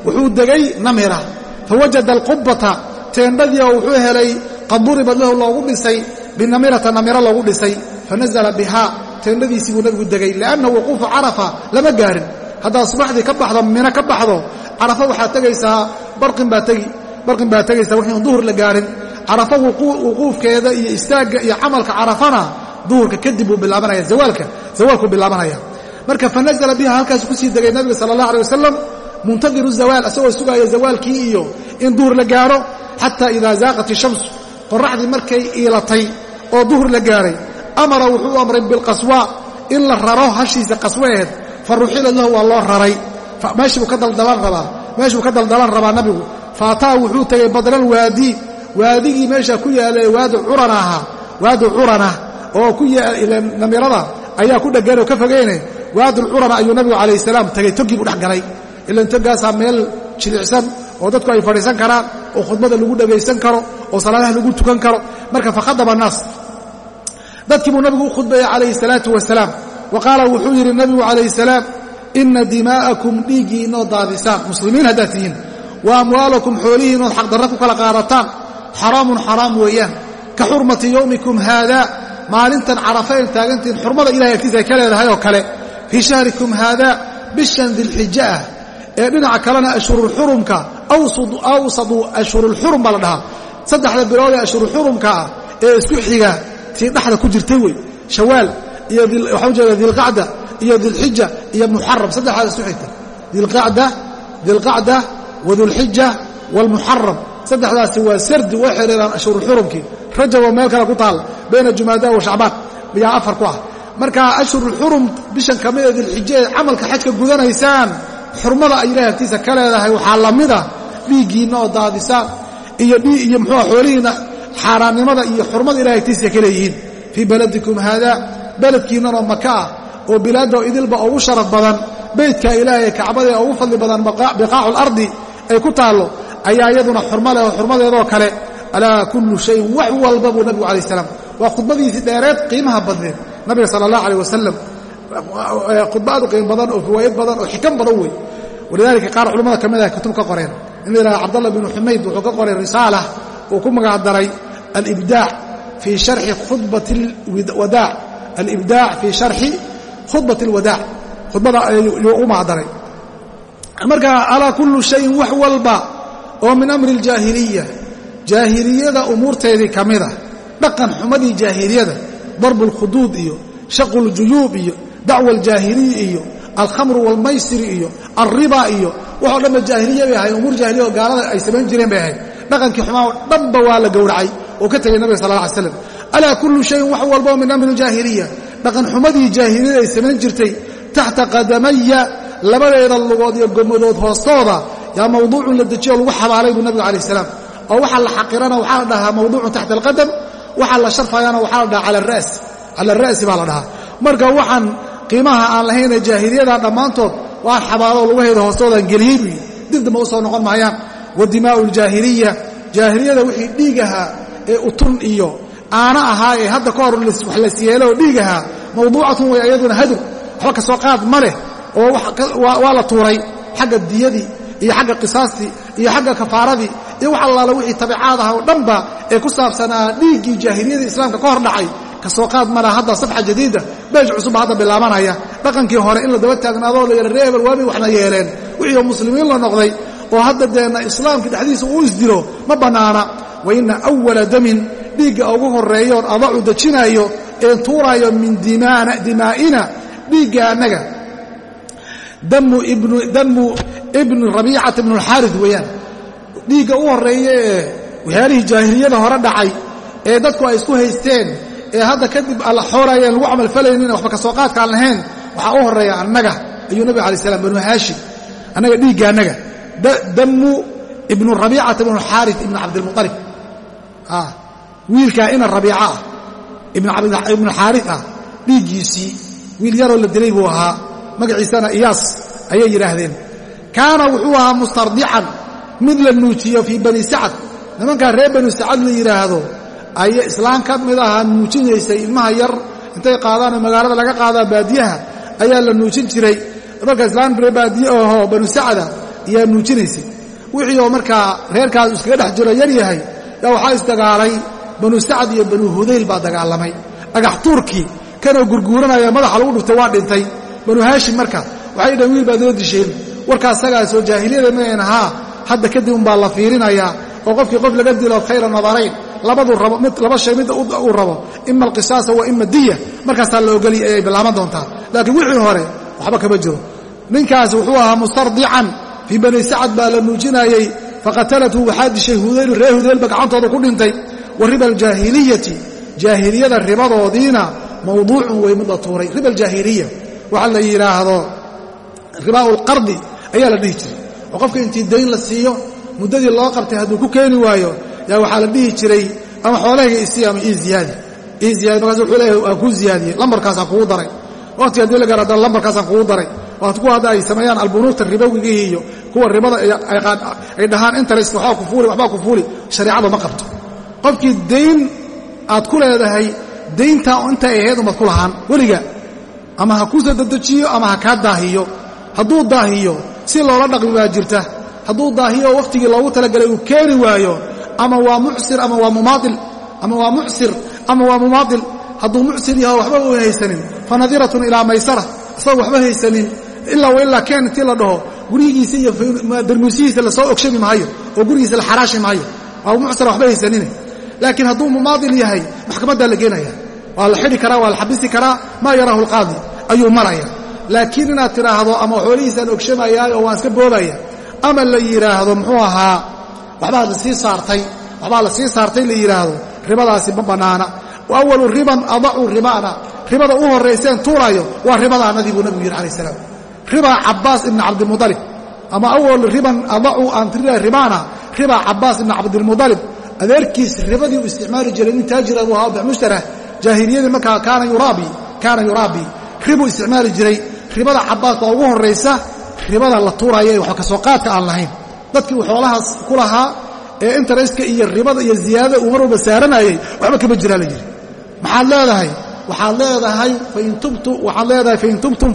wuxuu degay namira. Fawajada alqubbata teendhadii oo helay qad duribad loogu dhisay binamirata namiro loogu dhisay fanazala bihaa teendhadiisii buu nabigu degay lianna wuquufu carafa lama gaarin. Haddaad subaxdii ka baxdo mino ka baxdo carafa waxaad tegaysaa barin baa tegaysaa wixii duhur la gaarin. Carafa wuquufkeeda iyo istaagga iyo camalka carafana duhurka kadib buu bilaabanaya zawaalka zawaalkuu bilaabanaya marka fanazala biha halkaasu ku sii degay nabiga sala allah alay wasalam muntadiru zawaal asagoo sugaaya zawaalkii iyo in duhur la gaaro xataa idaa zaaqat ishamsu qoraxdii markay iilatay oo duhur la gaaray amara wuxuu amray bilqaswa in la raro hashiisa qaswaheed fa ruxila waa loo raray. Meeshuu ka daldalan rabaa nabigu. Faataa wuxuu tegey badral waadi waadigii meesha ku yaallay waadi curana ahaa waadi curana oo ku namirada ayaa ku dheggan oo ka fogeyne waadilcurana ayuu nabigu calayh salaam tegey togii buu dhex galay. Ilan togaasaa meel jilicsan oo dadku ay fadhiisan karaan oo khudbada lagu dhagaysan karo oo salaadaha lagu tukan karo. Marka fakhadaba annaas dadkii buu nabigu u khudbeeyey calayhi salaatu wasalaam. Wa qaala wuxuu yidhi nabigu calayhi salaam inna dimaa'akum dhiiggiinoo daadisaan. Muslimiin haddaad tihiin. Wa amwaalakum xoolihiinood xaqdarra ku kala qaadataan. Xaraamun xaraam weeyaan. Ka xurmati yowmikum haada. Maalintan carafayn taagantihiin xurmada ilahay agtiisa ay ka leedahay oo kale. Fii shahrikum haada bishan dilxija ah ee dhinaca kalena ashhurulxurumka awsadu ashhurulxurum baa la dhahaa saddexda bilood ee ashhurulxurumka ah ee isku xiga tii dhexda ku jirtay wey shawaal iyo waxaa ujeeda dilqacda iyo dilxija iyo muxaram saddexdaas isu xigta dilqacda dilqacda wadulxija waalmuxaram saddexdaasi waa sardi way xiriiraan ashhurulxurumkii rajab oo meel kale ku taal bayna jumaada wa shacbaan ayaa afar ku ah. Marka ashhurulxurum bishan ka mida dilxija ee camalka xajka gudanaysaan xurmada ay ilahay agtiisa ka leedahay waxaa la mida dhiiggiinna oo daadisaan iyo iyo muxuua xoolihiinna xaaraannimada iyo xurmada ilahay agtiisa ka leeyihiin. Fii baladikum haada beledkiinnanoo maka ah oo bilaadoo idilba ugu sharaf badan beydka ilaahay kacbadae ugu fadli badan biqaacu lardi ay ku taallo ayaa iyaduna xurmo leh oo xurmadeedoo kale. Alaa kullu shayin wax walba buu nabigu alay salaam waa khudbadiisii dheereed qiimaha badneed. Nabiga sala allah aleh wasalam khudba aad u qiimo badan oo fawaa'id badan oo xikam badan wey. Walidaalika qaar culimmada ka mid ah kutub ka qoreen in la yidhahda cabdallah binu xumayd wuxuu ka qoray risaala uu ku magacdaray alibdaac fii sharxi khudbati alwadaac alibdaac fii sharxi khudbati alwadaac khudbada ayuu u magacdaray. Marka alaa kullu shayin wax walba oo min amri aljaahiliya. Jaahiliyada umuurteedii ka mida dhaqan xumadii jaahiliyada darbu alkhuduud iyo shaqu ljuyuub iyo dacwa aljaahiliya iyo alkhamru waalmaysiri iyo alriba iyo waxoo dhanba jaahiliya bay ahayd umuur jahiliya oo gaalada ay samayn jireen bay ahayd dhaqankii xumaa oo dhanba waa la gowracay oo ka tegay nabiga sal lla ly slam alaa kullu shayin wax walba oo min amri aljaahiliya. Dhaqan xumadii jaahiliyada ay samayn jirtay. Taxta qadamaya labadeeda lugood iyo gomadood hoostooda yaa mawduucun la dejiyo lagu xabaalay buu nabigu alayh salaam. Oo waxaa la xaqirana waxaa la dhahaa mawduucun taxta alqadam waxaa la sharfayana waxaa la dhahaa cala aras cala alra'si baa la dhahaa. Marka waxaan qiimaha aan lahaynee jaahiliyada dhammaantood waan xabaalo lugaheeda hoostoodaan geliyey buu yidhi. Dibdamba u soo noqon maayaan. Wa dimaa'u aljaahiliya jaahiliyada wixii dhiig ahaa ee utun iyo aana ahaa ee hadda ka hor wax las yeelo oo dhiig ahaa mawduucatun way ayaduna hadur waxba ka soo qaad ma leh oo waa la tuuray. Xagga diyadii iyo xagga qisaastii iyo xagga kafaaradii iyo wax allaala wixii tabicaad aha oo dhanba ee ku saabsanaa dhiiggii jaahiliyadii islaamka ka hor dhacay ka soo qaad ma laha hadda safxa jadiida. Beej cusubba hadda bilaabanaya. Dhaqankii hore in la daba taagnaadoo la yidha ree hebel waabay waxna yeeleen. Wixii oo muslimiin la noqday oo hadda deenna islaamkii dhexdiisa uu isdilo ma bannaana wa inna awala damin dhiigga ugu horreeyoon adacu dejinaayo een tuuraayo min dimaa'ina dhiigga annaga. Damu ibnu rabiicata ibnu alxaaris weeyaan. Dhiigga u horreeya ee waxyaalihii jaahiliyada hore dhacay ee dadku ay isku haysteen ee hadda kadib alla xoorayeen lagu camalfalaynin waxba ka soo qaadka aan lahayn waxaa u horreeya annaga ayuu nabig alay slam banu haashim annaga dhiigga annaga damu ibnu rabiicata ibnu alxaaris ibnu cabdilmualib wiilkaa ina rabiica ah ibnu xaari ah dhiiggiisii wiil yaroo la dilay buu ahaa magaciisana iyaas ayay yidhaahdeen. Kaana wuxuu ahaa mustardican mid la nuujiyo fii bani sacad nimankaa reer bani sacad la yidhaahdo ayay islaan ka mid ahaa nuujinaysay ilmaha yar intay qaadaanoo magaalada laga qaadaa baadiyaha ayaa la nuujin jiray. Marka islaan baadiye ahoo banu sacada ayaa nuujinaysay. Wixii oo markaa reerkaas iskaga dhex jiro yar yaa waxaa isdagaalay banu sacad iyo banu hudayl baa dagaalamay. Dhagax tuurkii kanoo gurguuranaya madaxa lagu dhuftay waa dhintay. Banu haashim marka waxay dhahen wiil baad noo disheen warkaa jaahiliyada mayn ahaa. Hadda kadib umbaa la fiirinayaa oo qofkii qof laga dilo khayra nadarayn labaduu rabo laba shay midda uu rabo. Ima alqisaasa wa ima diya markaasaa la ogoliya ayay bilaaban doontaa. Laakiin wixii hore waxba kama jiro. Ninkaas wuxuu ahaa mustardican. Fii bani sacad baa la nuujinayey faqatalathu waxaa dishay hudaylu reer hudaylba gacantooda ku dhintay. Wa riba aljaahiliyati jaahiliyada ribadoodiina mawduucun wey mid la tuuray. Riba aljaahiliya waxaa la yidhaahdo ribaa'u lqardi ayaa la dhihi jiray. Oo qofka intii dayn la siiyo muddadii loo qabtay hadduu ku keeni waayo yaa waxaa la dhihi jiray ama xoolahayga isii ama ii ziyaadi. Ii ziyaadi markaas wuxuu leeyahay waa kuu ziyaadiyey lambarkaasaan kugu daray. Waqtiga haddii la gaaro haddana lambarkaasaan kugu daray waa kuwa hadda ay sameeyaan albunuugta ribowgigii iyo kuwa ribada ay dhahaan interest waxbaa ku fuuli waxbaa ku fuuli shareecadu ma qabto. Qofkii dayn aad ku leedahay dayntaa intay ahayd umaad ku lahaan weliga ama ha kuu soo dedejiyo ama ha kaa daahiyo. Hadduu daahiyo si loola dhaqmi baa jirta. Hadduu daahiyo wakhtigii loogu talagalay uu keeni waayo ama waa mucsir ama waa mumaail ama waa mucsir ama waa mumaail hadduu mucsir yaho waxba u haysanin. Fa nadiratun ilaa maysara. Isagoo waxba haysanin. Ilaa wa ilaa keen la dhaho gurigiisa iyo darmuusihiisa la soo ogshami maayo oo gurigiisa la xaraashi maayo. Waa mucsira waxba haysanine. Laakiin hadduu mumaadil yahay maxkamaddaa la geenaya waa la xidhi karaa waa la xabisi karaa maa yaraahu alqaadi ayuu maraya. Laakiin inaad tidhaahdo ama xoolihiisaan ogshamayaay oo waan iska boobaya ama la yidhaahdo muxuu ahaa waxbaa la sii saartay. Waxbaa la sii saartay la yidhaahdo ribadaasi ma bannaana wa awalu riban adacu ribaana. Ribada u horrayseen tuuraayo waa ribadaanadii buu nabigu yidhi alayh salaam. Riba cabbaas ibni cabdilmualib ama awal riban adacu aan tiriya ribaana. Riba cabbaas ibni cabdilmualib adeerkiis ribadii uu isticmaali jiray nin taajira buu ahaa bixmushtara jaahiliyadii markaa kaana yuraabi kaana yuraabi. Ribuu isticmaali jiray. Ribada cabbaas baa ugu horraysa ribada la tuuraayo ee waxba ka soo qaadka aan lahayn dadkii xoolahaas ku lahaa ee interestka iyo ribada iyo ziyaadada uu mar walba saaranayay waxba kama jiraa la yidhi. Maxaad leedahay? Waxaad leedahay waxaad leedahay fain tubtum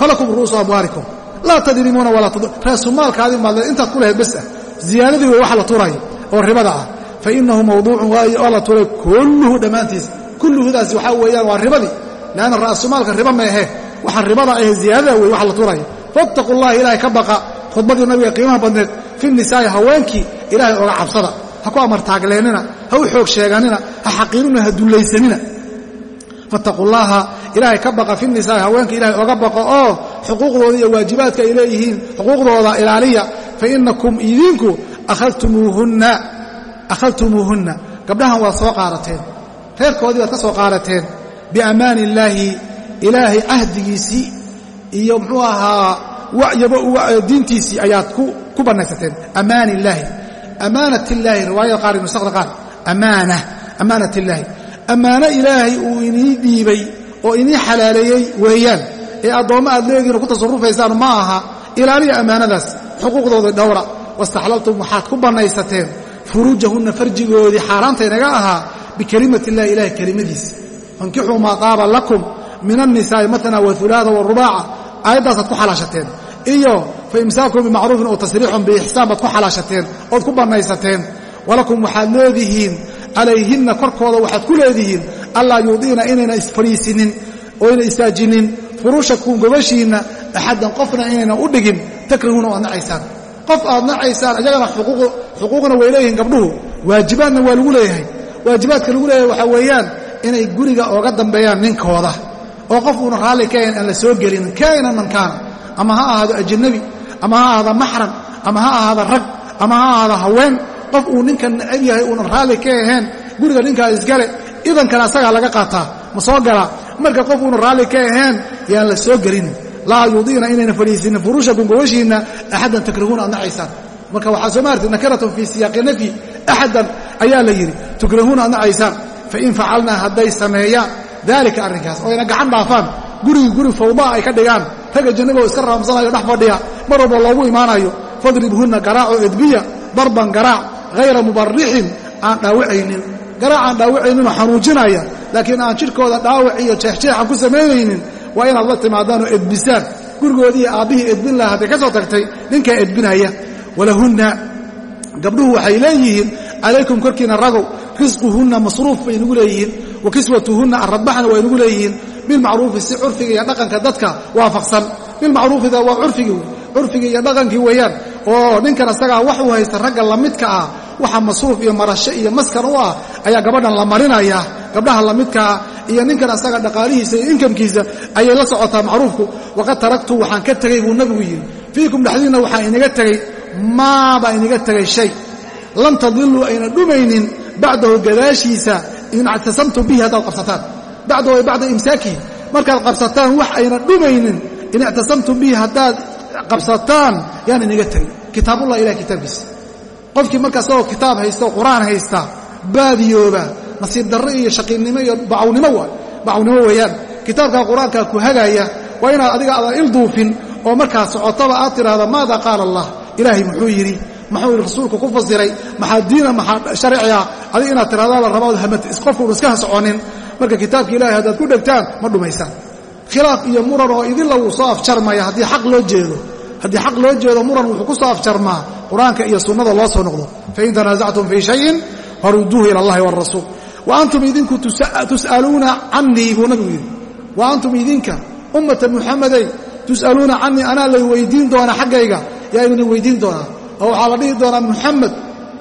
falakum ru'uusu amwaalikum laa tadrimuuna walaa raasumaalkaadin baad leedahay intaad ku lahayd bas ah ziyaadadii wey waxa la tuuraayo oo ribada ah. Fa innahu mawduucun waa la tuuray kulluhu dhammaantiis kulluhudaasi waxaa weeyaan waa ribadii. Leanna ra'sumaalka riba ma ahe waxa ribada ahe ziyaadada wey waxa la tuuraya fattaqu llaha ilaahay ka baqa khudbadii nabiga qiimaha badneed fi nisaa'i haweenkii ilaahay oga cabsada. Ha ku amartaagleenina ha u xoog sheeganina ha xaqiirinina ha dullaysanina fattaqu llaaha ilaahay ka baqa fi nisaa'i haweenka ilahay oga baqo oo xuquuqdooda iyo waajibaadka ay leeyihiin xuquuqdooda ilaaliya fa inakum idinku akhadtumuuhunna gabdhahan waad soo qaadateen reerkoodii waad ka soo qaadateen biammaani illaahi ilaahay cahdigiisii iyo muxuu ahaa diintiisii ayaad ku bannaysateen ammaani illaahi ammaanat illaahi riwaayada qaar nusakda qaar. Ammaana ammaanat illaahi ammaano ilaahay uu inii dhiibay oo inii xalaaleeyey weeyaan. Ee addoommo aad leedihin oo ku tasarufaysaan ma aha. Ilaaliya ammaanadaas xuquuqdooda dhowra. Wastaxlaltum waxaad ku bannaysateen furuujahunna farjigoodii xaaraantaynaga ahaa. Bikelimati illahi ilahay kelimadiisa fankixuu maa taaba lakum min annisaa'i matna waulaada warubaaca aayaddaasaad ku xalaashateen iyo fa imsaakun bimacruufin oo tasriixun biixsaan baad ku xalaashateen ood ku bannaysateen walakum waxaad leedihiin calayhinna korkooda waxaad ku leedihiin allaa yuudiina inayna isfadhiisinin oo yna istaajinin. Furuushakum gobashiinna axaddan qofna inayna u dhigin takrahuuna o aad nacaysaan. Qof aad nacaysaan iyagana xuquuqna way leeyihiin gabdhuhu. Waajibaadna waa lagu leeyahay. Waajibaadka lagu leeyahay waxaa weeyaan inay guriga ooga dambeeyaan ninkooda. Oo qof uuna raalli ka ahayn aan la soo gelin kaainan man kaana ama ha ahaado ajanabi ama ha ahaado maxram ama ha ahaado rag ama ha ahaado haween qof uu ninkan necab yahay uunan raalli ka ahayn guriga ninkaa isgale idankana asagaa laga qaataa ma soo galaa. Marka qof uunan raalli ka ahayn yaan la soo gelinin laa yuudiina inayna fadhiisinin furuushakum gobashiinna axaddan takrahuuna aad nacaysaan. Marka waxaa soo maartay nakaratun fii siyaaqi nafyi axaddan ayaa la yidhi tukrahuuna aad nacaysaan. Fain facalnaa hadday sameeyaan daalika arrinkaas oo ayna gacan dhaafaan. Gurigii guri fawdaa ay ka dhigaan ragga jannaboo iska raamsanayo dhex fadhiya mar walba loogu imaanayo fadribhunna garaaco edbiya darban garaac hayra mubarixin aan dhaawacaynin garaac aan dhaawacayninoo xanuujinaya laakiin aan jidhkooda dhaawac iyo jeexjeexan ku samaynaynin waa inaad la timaadaanoo edbisaan. Gurigoodii aabbihii edbin laha hadday ka soo tagtay ninkaa edbinaya. Walahunna gabdhuhu waxay leeyihiin calaykum korkiina ragow risquhunna masruuf bay nagu leeyihiin wa kiswatuhunna arradbaxna waa nagu leeyihiin bilmacruufi si curfiga iyo dhaqanka dadka waafaqsan bilmacruufida waa curfigii curfigii iyo dhaqankii weeyaan oo ninkan asagaa wax uu haysta ragga lamidka ah waxa masruuf iyo marasho iyo maskan u ah ayaa gabadhan la marinaya gabdhaha lamidkaa iyo ninkan asaga dhaqaalihiisa iyo inkamkiisa ayay la socotaa macruufku waqad taraktu waxaan ka tegey buu nabigu yidhi fiikum dhexdiinna waxaan inaga tegey maabaa inaga tegay shay lan tadiluu ayna dhumaynin bacdahu gadaashiisa in ictasamtum bihi haddaad qabsataan bacdahu bacda imsaakihi markaad qabsataan wax ayna dhumaynin in ictasamtum bihi haddaad qabsataan yaan inaga tegay kitaabullah ilah kitaabkiisa. Qofkii markaa isagoo kitaab haysta oo qur'aan haysta baadiyooba nasiib darro iyo shaqiinnimo iyo bacawnimo waay bacawnimo weeyaan. Kitaabkaa qur'aankaa ku hagaaya waa inaad adiga aadan ilduufin oo markaa socotaba aad tidhaahda maada qaala allah? Ilaahay muxuu yidhi muxuu yidhi rasuulku ku fasiray maxaa diina maxaa sharciga? Inaad tidhahdaa la iskaha soconin marka kitaabka ilahay haddaad ku dhegtaan ma dhumaysaan. Khilaaf iyo muran oo idinla wuu soo afjarmaya haddii xaq loo jeedo haddii xaq loo jeedo muran wuxuu ku soo afjarmaa. Qur'aanka iyo sunnada loo soo noqdo. Fain tanaasactum fii shayin farudduuhu ila allahi waalrasuul wa antum idinku tus'aluuna canii buu nabigu yidhi. Wa antum idinka ummata muxamadey tus'aluuna canii anaa lay weydiin doonaa xaggayga. Yaa idin weydiin doonaa. Oo waxaa la dhihi doonaa muxamed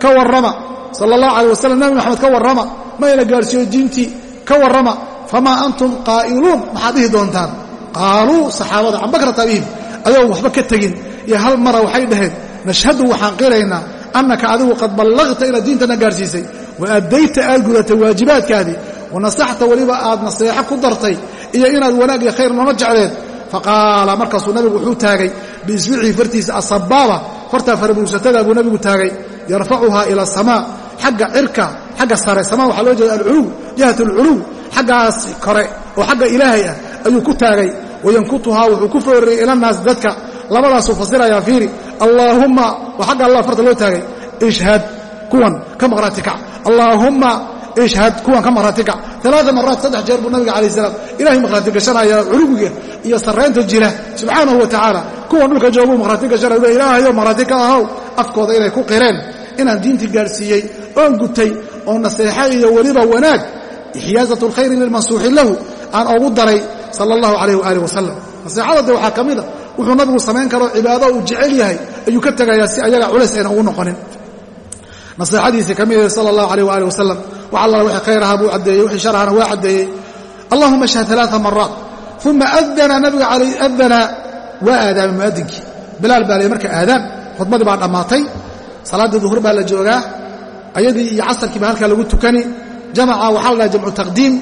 ka warrama. Sala allahu alay wasalam nabi moxamed ka warrama. Mayna gaadhsiiyo diintii ka warrama famaa antum qaa'iluun? Maxaad dhihi doontaan. Qaaluu saxaabada can bakrata abihim adoon waxba ka tegin. Iyo hal mara waxay dhaheen nashhadu waxaan qiraynaa annaka adigu qad ballaqta inaad diintana gaadhsiisay wa addayta aad gudatay waajibaadkaadii. Wa nasaxta weliba aad naseexo ku dartay. Iyo inaad wanaag iyo khayr nooma jecleed faqaala markaasuu nabigu wuxuu taagay biisbicii fartiisa asabaaba fartaa farabuursatada buu nabigu taagay yarfacuhaa ila asamaa xagga cirka xagga sare samaa waxaa loo jeeda alculuw jihat alculuw xaggaas kore oo xagga ilaahay ah ayuu ku taagay. Wayankutuhaa wuxuu ku foorariyey ilanaas dadka. Labadaasuu fasirayaa fiiri allaahumma waa xagga allah farta loo taagay ishhad kuwan ka maqhraati kac allaahumma ishhad kuwan ka maqhraati kac alaaa maraat saddex jeer buu nabiga calayh salaam ilahay maqhraati gashanaya culuwiga iyo sarraynta jira subxaanahu wa tacaala kuwan dhulka jooguu maqhraati gashanaya ule ilaahayo maqhraati ka ahow. Afkooda inay ku qireen inaan diintii gaadhsiiyey oon gutay oo naseexa iyo weliba wanaag ixyaazat alkhayri lilmansuuxi lahu aan ogu daray sala allahu calayh waaalih wasalam naseexada de waxaa ka mida wuxuu nabigu samayn karo cibaado uu jecel yahay ayuu ka tegayaa si ayaga culays ayna ugu noqonin. Naseexadiisii ka mid sala allahu alayh waaalih wasalam wax alla wixii khayr ahaa buu caddeeyey wixii shar ahana waa caddeeyey. Allahuma ashhad alaaa maraat uma adana nabiga adana waa aadaamay mu'adinkii bilaal baa lay marka aadaan khudbadii baa dhammaatay salaaddii duhur baa la joogaa ayadii iyo casarkii baa halkaa lagu tukani. Jamaca waxaa la dhaha jamcu taqdiim.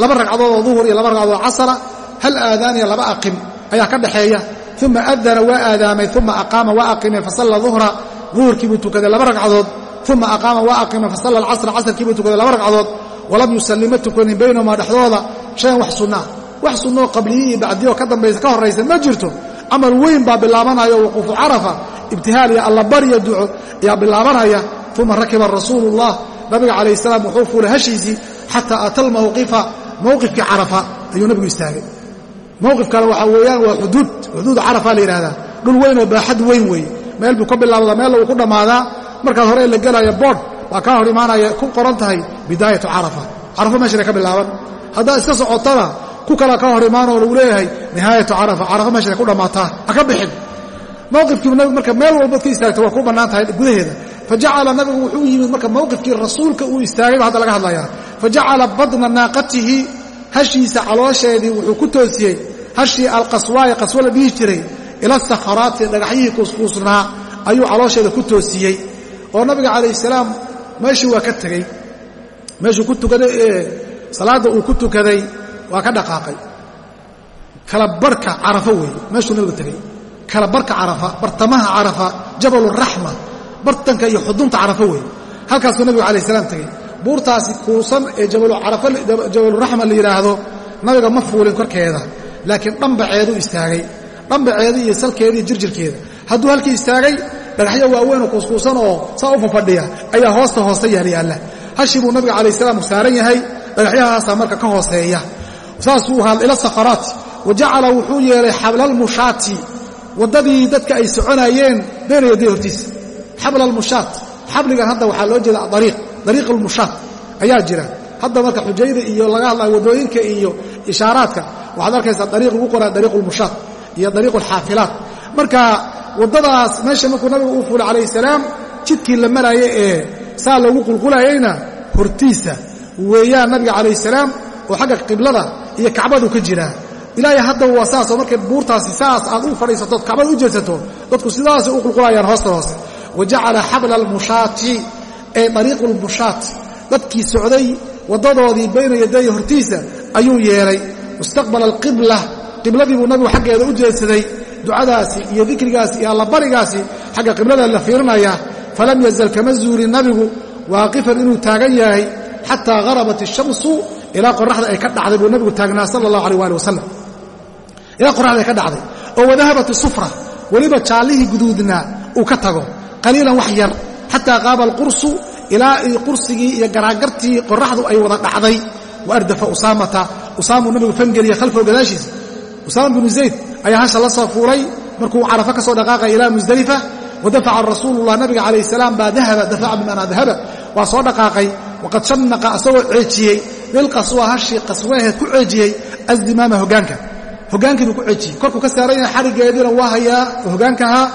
Laba ragcadood oo duhur iyo laba ragcadood oo casara. Hal aadaan iyo laba aqim ayaa ka dhaxeeya. Uma adana waa aadaamay uma aqaama waa aqimay fasalla duhra. Duhurkii buu tukaday laba ragcadood. Uma aqaama waa aqimay fasalla alcasra casarkii buu tukaday laba ragcadood. Walam yusallima tukanin baynahumaa dhexdooda. Shayan wax sunnaa. Wax sunnoo qabliyi iyo bacdiyo ka dambaysa ka horraysa ma jirto. Camal weyn baa bilaabanaya wuquufu carafa ibtihaal iyo allabariyo duco ayaa bilaabanaya uma rakiba rasuulullah nabiga calayh salaam wuxuu fuulay hashiisii xataa ata almawqifa mawqifkii carafa ayuu nabigu istaagay. Mawqifkana waxaa weeyaan waa xuduud xuduud carafa la yidhahdaa dhul weyn oo baaxad weyn weeye meel buu ka bilaabdaa meel uu ku dhammaadaa markaad hore la gelaya boodh baa kaa hor imaanaya ku qoran tahay bidaayatu carafa. Carafo meeshanay ka bilaaban. Haddaad iska socotana ku kalaa ka hor imaanoo lagu leeyahay nihaayatu carafa. Carafo meeshanay ku dhammaataa ha ka bixin mawqifkii nabigu marka meel walbaad ka istaagta waa ku bannaan tahay gudaheeda fajacala nabigu wuxuu yimid marka mawqifkii rasuulka uu istaagay hadda laga hadlayaa. Fajacala badna naaqatihi hashiisa caloosheedii wuxuu ku toosiyey. Hashii alqaswaaye qaswo la dhihi jiray ila sakharaati dhagaxyihii kuuskuusnaa ayuu caloosheeda ku toosiyey. Oo nabiga calayh salaam meeshii waa ka tegey meeshuu ku tukaday salaadda uu ku tukaday waa ka dhaqaaqay. Kala barhka carafo weeye meeshuu nabigu tegey kala barhka carafa bartamaha carafa jabaluraxma bartanka iyo xudunta carafa weeye halkaasuu nabigu calayh salaam tegey buurtaasi kuusan ee jabaluraxma la yidhaahdo nabiga ma fuulin korkeeda laakiin dhambaceedu istaagay. Dhambaceeda iyo salkeeda iyo jirjirkeeda. Hadduu halkii istaagay dhagaxyo waaweynoo kuuskuusan oo saa u fafadhiya ayaa hoosta hoosta yaalayaalla hashii buu nabiga calayh salaam saaran yahay dhagaxyahaasaa marka ka hooseeya. Saasuu ila safaraati wa jacala wuxuu yeelay xablalmushaati waddadii dadka ay soconaayeen beena yaday hortiisa xablalmushaat xabligan hadda waxaa loo jeeda ariiq dariiq almushaat ayaa jira. Hadda marka xujayda iyo laga hadlayo waddooyinka iyo ishaaraadka waxaad arkaysaa dariiq lagu qoraa dariiq ulmushaat iyo dariiq alxaafilaat. Marka waddadaas meesha markuu nabigu uu fuulay calayhi salaam jidkii la maraaye ee saa loogu qulqulayayna hortiisa weeyaan nabiga calayhi salaam oo xagga qiblada iyo kacbadu ka jiraa ilaahay haddaba waa saasoo markay buurtaasi saas aad u fadhiisatood kacbada u jeedsato dadku sidaasay u qulqulayaan hoosta hoose wa xabla almushaati ee dariiqu lmushaat dadkii socday waddadoodii bayna yaday hortiisa ayuu yeelay. Mustaqbala alqibla qibladii buu nabigu xaggeeda u jeedsaday. Ducadaasi iyo dikrigaasi iyo allabarigaasi xagga qiblada la fiirinayaa. Falam yazal kama zuulin nabigu waaqifan inuu taagan yahay xataa harabat ishamsu ilaa qoraxda ay ka dhacday buu nabigu taagnaa sala allahu aleh waali wasalam ilaa qoraxda ay ka dhacday oo wadahabat isufra weliba jaallihii guduudnaa uu ka tago. Qaliilan wax yar xataa qaaba alqursu ilaa qursigii iyo garaagartii qoraxdu ay wada dhacday. Wa ardafa usaamata usaamuu nabigu fangeliya khalfahu gadaashiisa usaama binu zayd ayaa hasha la soo fuulay markuu carafa ka soo dhaqaaqaya ilaa musdalifa wadafaca rasuulullah nabiga calayh salaam baa dahaba dafaca bimaanaa dahaba waa soo dhaqaaqay. Waqad shannaqa asagoo ceejiyey bilqaswa hashii qasweaheed ku ceejiyey asdimaama hogaanka hogaankiibuu ku ceejiyey korkuu ka saaran yahay xariggeediina waa hayaa oo hogaankahaa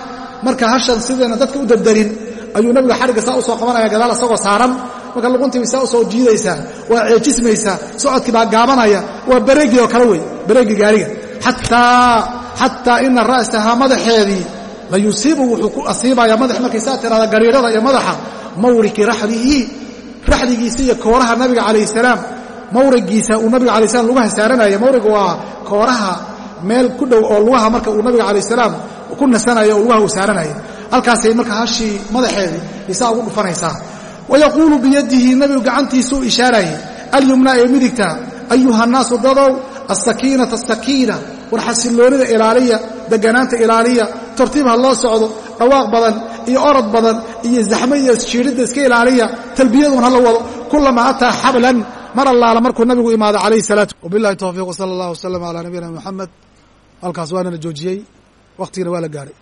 marka hashan sidayna dadka u dardarin ayuu nabiga xarigga saa u soo qabanaya gadaal asagoo saaran. Marka luquntii saa u soo jiidaysaa waa ceejismaysaa socodkii baa gaabanaya waa bareegii oo kale wey bareegii gaariga. Xataa ina ra'sahaa madaxeedii la yusiibu wuxuu ku asiibayaa madax markay saa tiraada gariirada iyo madaxa mawriki raxlihi raxligiisa iyo kooraha nabiga calayh salaam mawrigiisa uu nabiga alay slam lugaha saaranaya mawriga waa kooraha meel ku dhow oo lugaha marka uu nabiga calayh salaam ku nasanayo oo lugaha uu saaranaya halkaasay marka hashii madaxeedii isaa ugu dhufanaysaa. Wayaquulu biyadihi nabigu gacantiisuu ishaarayay alyumna ee midigta ayuha naasu dadow asakiinata asakiina war xasilloonida ilaaliya deganaanta ilaaliya tartiib ha loo socdo dhawaaq badan iyo orod badan iyo zaxmo iyo jiidhidda iska ilaaliya talbiyaduun ha la wado kulamaa ataa xablan mar allaala markuu nabigu imaado calayhi salaatu wabillahi towfiiq wsala allah wasalam calaa nabiyina moxamed halkaas waanana joojiyey wakhtigina waa la gaaray